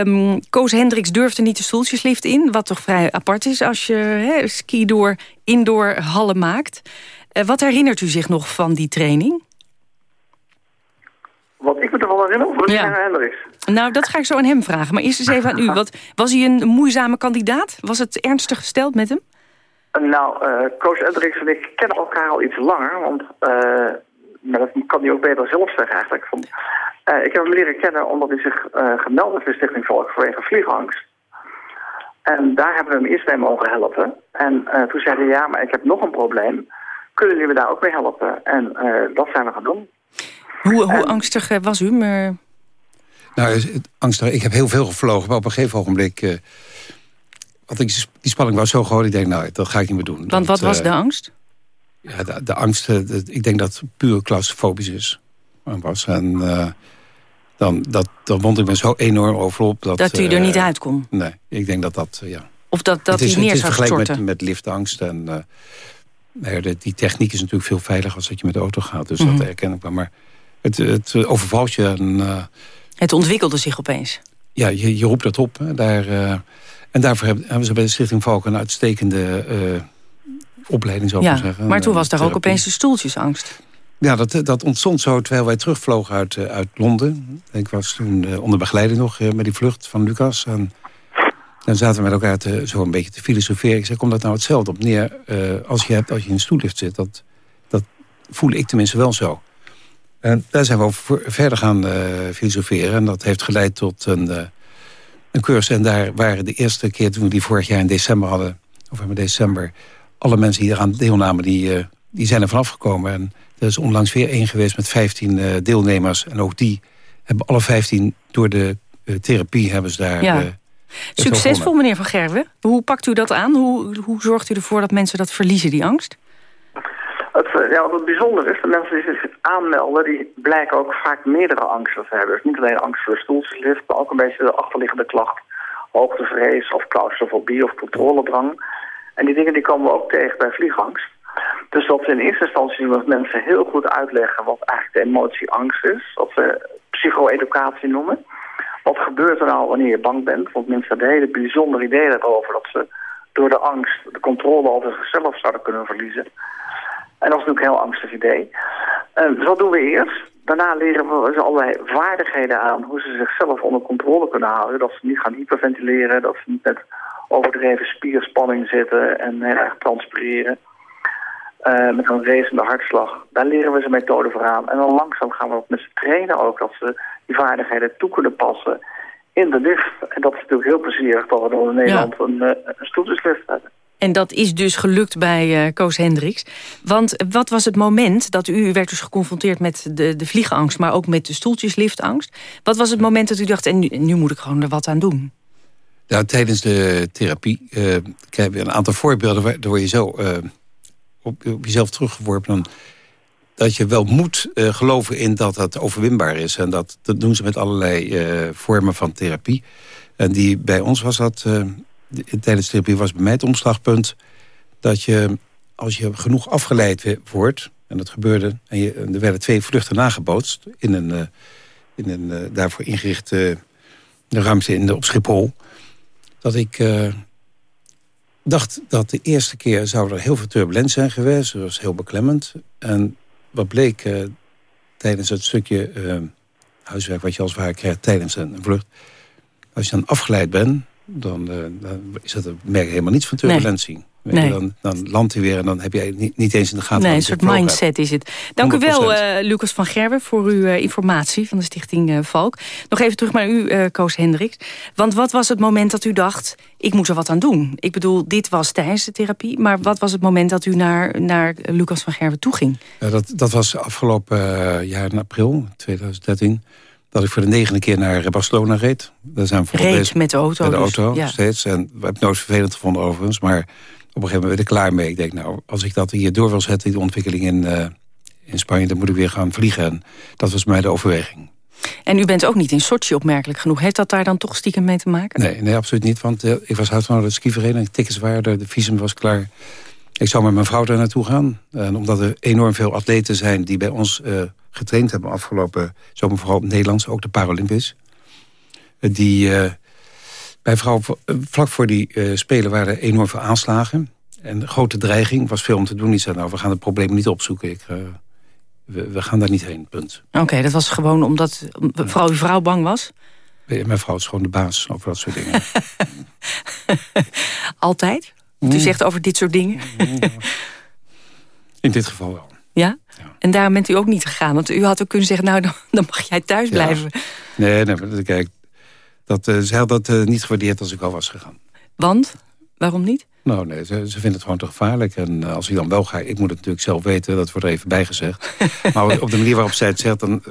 Um, Koos Hendricks durfde niet de stoeltjeslift in. Wat toch vrij apart is als je hè, ski door indoor hallen maakt. Uh, wat herinnert u zich nog van die training? Wat ik me ervan herinner of ja. Hendricks? Nou, dat ga ik zo aan hem vragen. Maar eerst eens even aan u. Wat, was hij een moeizame kandidaat? Was het ernstig gesteld met hem? Nou, uh, Koos Hendricks en ik kennen elkaar al iets langer. Want uh, maar dat kan hij ook beter zelf zeggen eigenlijk. Van, uh, ik heb hem leren kennen omdat hij zich gemeld heeft bij Stichting Volk vanwege vliegangst. En daar hebben we hem eerst bij mogen helpen. En toen zei hij, ja, maar ik heb nog een probleem. Kunnen jullie me daar ook mee helpen? En dat zijn we gaan doen. Hoe, hoe en, angstig was u? Maar... Nou, angstig. Ik heb heel veel gevlogen, maar op een gegeven ogenblik... Uh, want ik, die spanning was zo groot, ik denk, nou, dat ga ik niet meer doen. Want wat was uh, de angst? Ja, de, de angst, de, ik denk dat het puur claustrofobisch is. Was. En dan, dat, dan wond ik me zo enorm overop. Dat, dat u er niet uit kon? Nee, ik denk dat dat, ja. Of dat, dat het is, u neer het is vergelijkbaar met, met liftangst. En, de, die techniek is natuurlijk veel veiliger als dat je met de auto gaat. Dus Mhm. dat herken ik wel. Maar het, het overvalt je en... Het ontwikkelde zich opeens. Ja, je, je roept dat op. Hè. Daar, uh, en daarvoor hebben, hebben ze bij de Stichting Valk een uitstekende uh, opleiding, zou ik ja, maar zeggen. Maar toen was daar ook opeens de stoeltjesangst. Ja, dat, dat ontstond zo terwijl wij terugvlogen uit, uit Londen. Ik was toen onder begeleiding nog met die vlucht van Lucas. En dan zaten we met elkaar te, zo een beetje te filosoferen. Ik zei, komt dat nou hetzelfde op neer als, je hebt, als je in een stoellift zit? Dat, dat voel ik tenminste wel zo. En daar zijn we over verder gaan uh, filosoferen. En dat heeft geleid tot een, uh, een cursus. En daar waren de eerste keer toen we die vorig jaar in december hadden... november, december... alle mensen die eraan deelnamen, die, die zijn er vanaf gekomen. En er is onlangs weer één geweest met 15 deelnemers. En ook die hebben alle 15 door de therapie hebben ze daar... Ja. Succesvol, meneer Van Gerwen. Hoe pakt u dat aan? Hoe, hoe zorgt u ervoor dat mensen dat verliezen, die angst? Het, ja, wat het bijzonder is, de mensen die zich aanmelden... die blijken ook vaak meerdere angsten te hebben. Dus niet alleen angst voor de stoeltjeslift... maar ook een beetje de achterliggende klacht... hoogtevrees of claustrofobie of controledrang. En die dingen die komen we ook tegen bij vliegangst. Dus dat we in eerste instantie mensen heel goed uitleggen... wat eigenlijk de emotie angst is. Wat we psycho-educatie noemen. Wat gebeurt er nou wanneer je bang bent? Want mensen hebben hele bijzondere ideeën erover... dat ze door de angst de controle over zichzelf zouden kunnen verliezen. En dat is natuurlijk een heel angstig idee. Uh, dus wat doen we eerst? Daarna leren we ze allerlei vaardigheden aan... hoe ze zichzelf onder controle kunnen houden. Dat ze niet gaan hyperventileren, dat ze niet met overdreven spierspanning zitten... en heel erg transpireren. Uh, met een racende hartslag. Daar leren we ze methoden voor aan. En dan langzaam gaan we ook met ze trainen ook... dat ze die vaardigheden toe kunnen passen in de lift. En dat is natuurlijk heel plezierig dat we dan in Nederland een, uh, een hebben. En dat is dus gelukt bij uh, Koos Hendricks. Want wat was het moment dat u, werd dus geconfronteerd met de, de vliegenangst... maar ook met de stoeltjesliftangst. Wat was het moment dat u dacht, en nu, moet ik gewoon er wat aan doen? Nou, tijdens de therapie uh, krijg je een aantal voorbeelden... waardoor je zo uh, op, op, jezelf teruggeworpen... Dan, dat je wel moet geloven in dat dat overwinbaar is. En dat, dat doen ze met allerlei vormen van therapie. En die, bij ons was dat tijdens de therapie was bij mij het omslagpunt... dat je, als je genoeg afgeleid wordt... en dat gebeurde, en je, er werden twee vluchten nagebootst... in een, uh, in een uh, daarvoor ingerichte uh, ruimte in de, op Schiphol... dat ik dacht dat de eerste keer zou er heel veel turbulentie zijn geweest. Dat was heel beklemmend. En wat bleek tijdens het stukje huiswerk... wat je als ware krijgt tijdens een vlucht... als je dan afgeleid bent dan, uh, dan is dat, merk je helemaal niets van turbulentie. Nee. Dan, dan landt hij weer en dan heb je niet, niet eens in de gaten. Nee, een soort mindset is het. Dank 100%. u wel, uh, Lucas van Gerwen, voor uw uh, informatie van de stichting Valk. Nog even terug naar u, Koos Hendricks. Want wat was het moment dat u dacht, ik moet er wat aan doen? Ik bedoel, dit was tijdens de therapie. Maar wat was het moment dat u naar, naar Lucas van Gerwen toe ging? dat, dat was afgelopen jaar in april 2013 dat ik voor de negende keer naar Barcelona reed. Daar zijn we reed met de auto? Met de auto, dus, ja. steeds. En we hebben nooit vervelend gevonden overigens. Maar op een gegeven moment ben ik er klaar mee. Ik denk, nou, als ik dat hier door wil zetten, die ontwikkeling in, uh, in Spanje... dan moet ik weer gaan vliegen. En dat was mij de overweging. En u bent ook niet in Sochi opmerkelijk genoeg. Heeft dat daar dan toch stiekem mee te maken? Nee, nee absoluut niet. Want uh, ik was uit van de skivereniging. Tickets waren de visum was klaar. Ik zou met mijn vrouw daar naartoe gaan. En omdat er enorm veel atleten zijn die bij ons... Uh, getraind hebben afgelopen zomer, vooral op Nederlands, ook de Paralympisch. Die uh, bij vrouw, eh, vlak voor die uh, Spelen waren enorm veel aanslagen. En de grote dreiging was veel om te doen. Die zei, nou, we gaan het probleem niet opzoeken. Ik, we, we, gaan daar niet heen, punt. Oké, dat was gewoon omdat vooral uw vrouw bang was? Mijn vrouw is gewoon de baas over dat soort dingen. <laughs> Altijd? Mm. U zegt over dit soort dingen? In dit geval wel. Ja? En daarom bent u ook niet gegaan. Want u had ook kunnen zeggen, nou, dan, <laughs> dan mag jij thuis blijven. Nee, nee kijk, dat, uh, ze had dat uh, niet gewaardeerd als ik al was gegaan. Want? Waarom niet? Nou, nee, ze, ze vinden het gewoon te gevaarlijk. En uh, als ik dan wel ga, ik moet het natuurlijk zelf weten. Dat wordt er even bijgezegd. <laughs> maar op de manier waarop zij het zegt, dan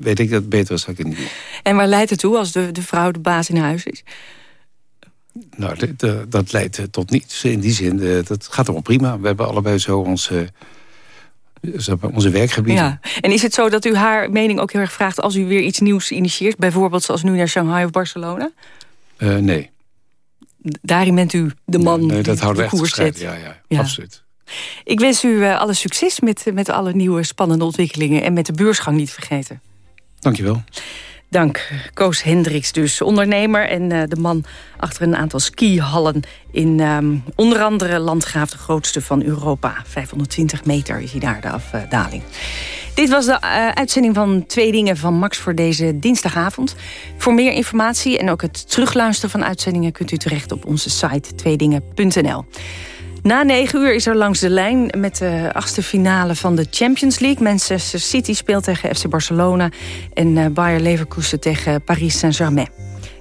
weet ik dat het beter is dat ik het niet doe. En waar leidt het toe als de, de vrouw de baas in huis is? Nou, de, dat leidt tot niets. In die zin, dat gaat allemaal prima. We hebben allebei zo onze onze werkgebieden. Ja. En is het zo dat u haar mening ook heel erg vraagt... als u weer iets nieuws initieert? Bijvoorbeeld zoals nu naar Shanghai of Barcelona? Uh, nee. Daarin bent u de man nee, nee, dat die houden de koers zet. Ja, ja, ja, absoluut. Ik wens u uh, alle succes met, met alle nieuwe spannende ontwikkelingen... en met de beursgang niet vergeten. Dankjewel. Dank. Koos Hendricks dus, ondernemer en uh, de man achter een aantal skihallen... in um, onder andere Landgraaf, de grootste van Europa. 520 meter is hij daar, de afdaling. Dit was de uh, uitzending van Twee Dingen van Max voor deze dinsdagavond. Voor meer informatie en ook het terugluisteren van uitzendingen... kunt u terecht op onze site tweedingen.nl. Na negen uur is er langs de lijn met de achtste finale van de Champions League. Manchester City speelt tegen FC Barcelona en uh, Bayer Leverkusen tegen Paris Saint-Germain.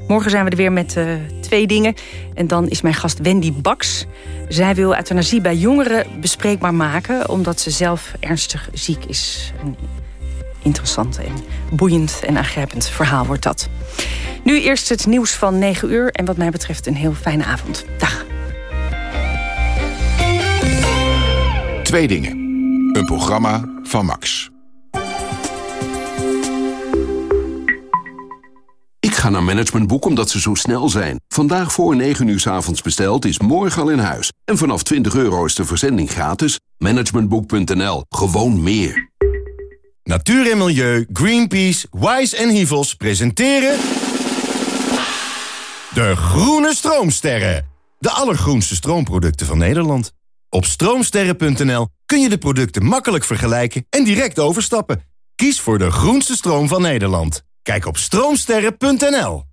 Morgen zijn we er weer met uh, twee dingen. En dan is mijn gast Wendy Baks. Zij wil euthanasie bij jongeren bespreekbaar maken... omdat ze zelf ernstig ziek is. Een interessant en boeiend en aangrijpend verhaal wordt dat. Nu eerst het nieuws van 9 uur. En wat mij betreft een heel fijne avond. Dag. Twee dingen. Een programma van Max. Ik ga naar Managementboek omdat ze zo snel zijn. Vandaag voor 9 uur s avonds besteld is morgen al in huis. En vanaf 20 euro is de verzending gratis. Managementboek.nl. Gewoon meer. Natuur en Milieu, Greenpeace, Wise en Hivels presenteren... De Groene Stroomsterren. De allergroenste stroomproducten van Nederland. Op stroomsterren.nl kun je de producten makkelijk vergelijken en direct overstappen. Kies voor de groenste stroom van Nederland. Kijk op stroomsterren.nl.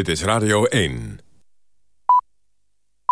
Dit is Radio 1.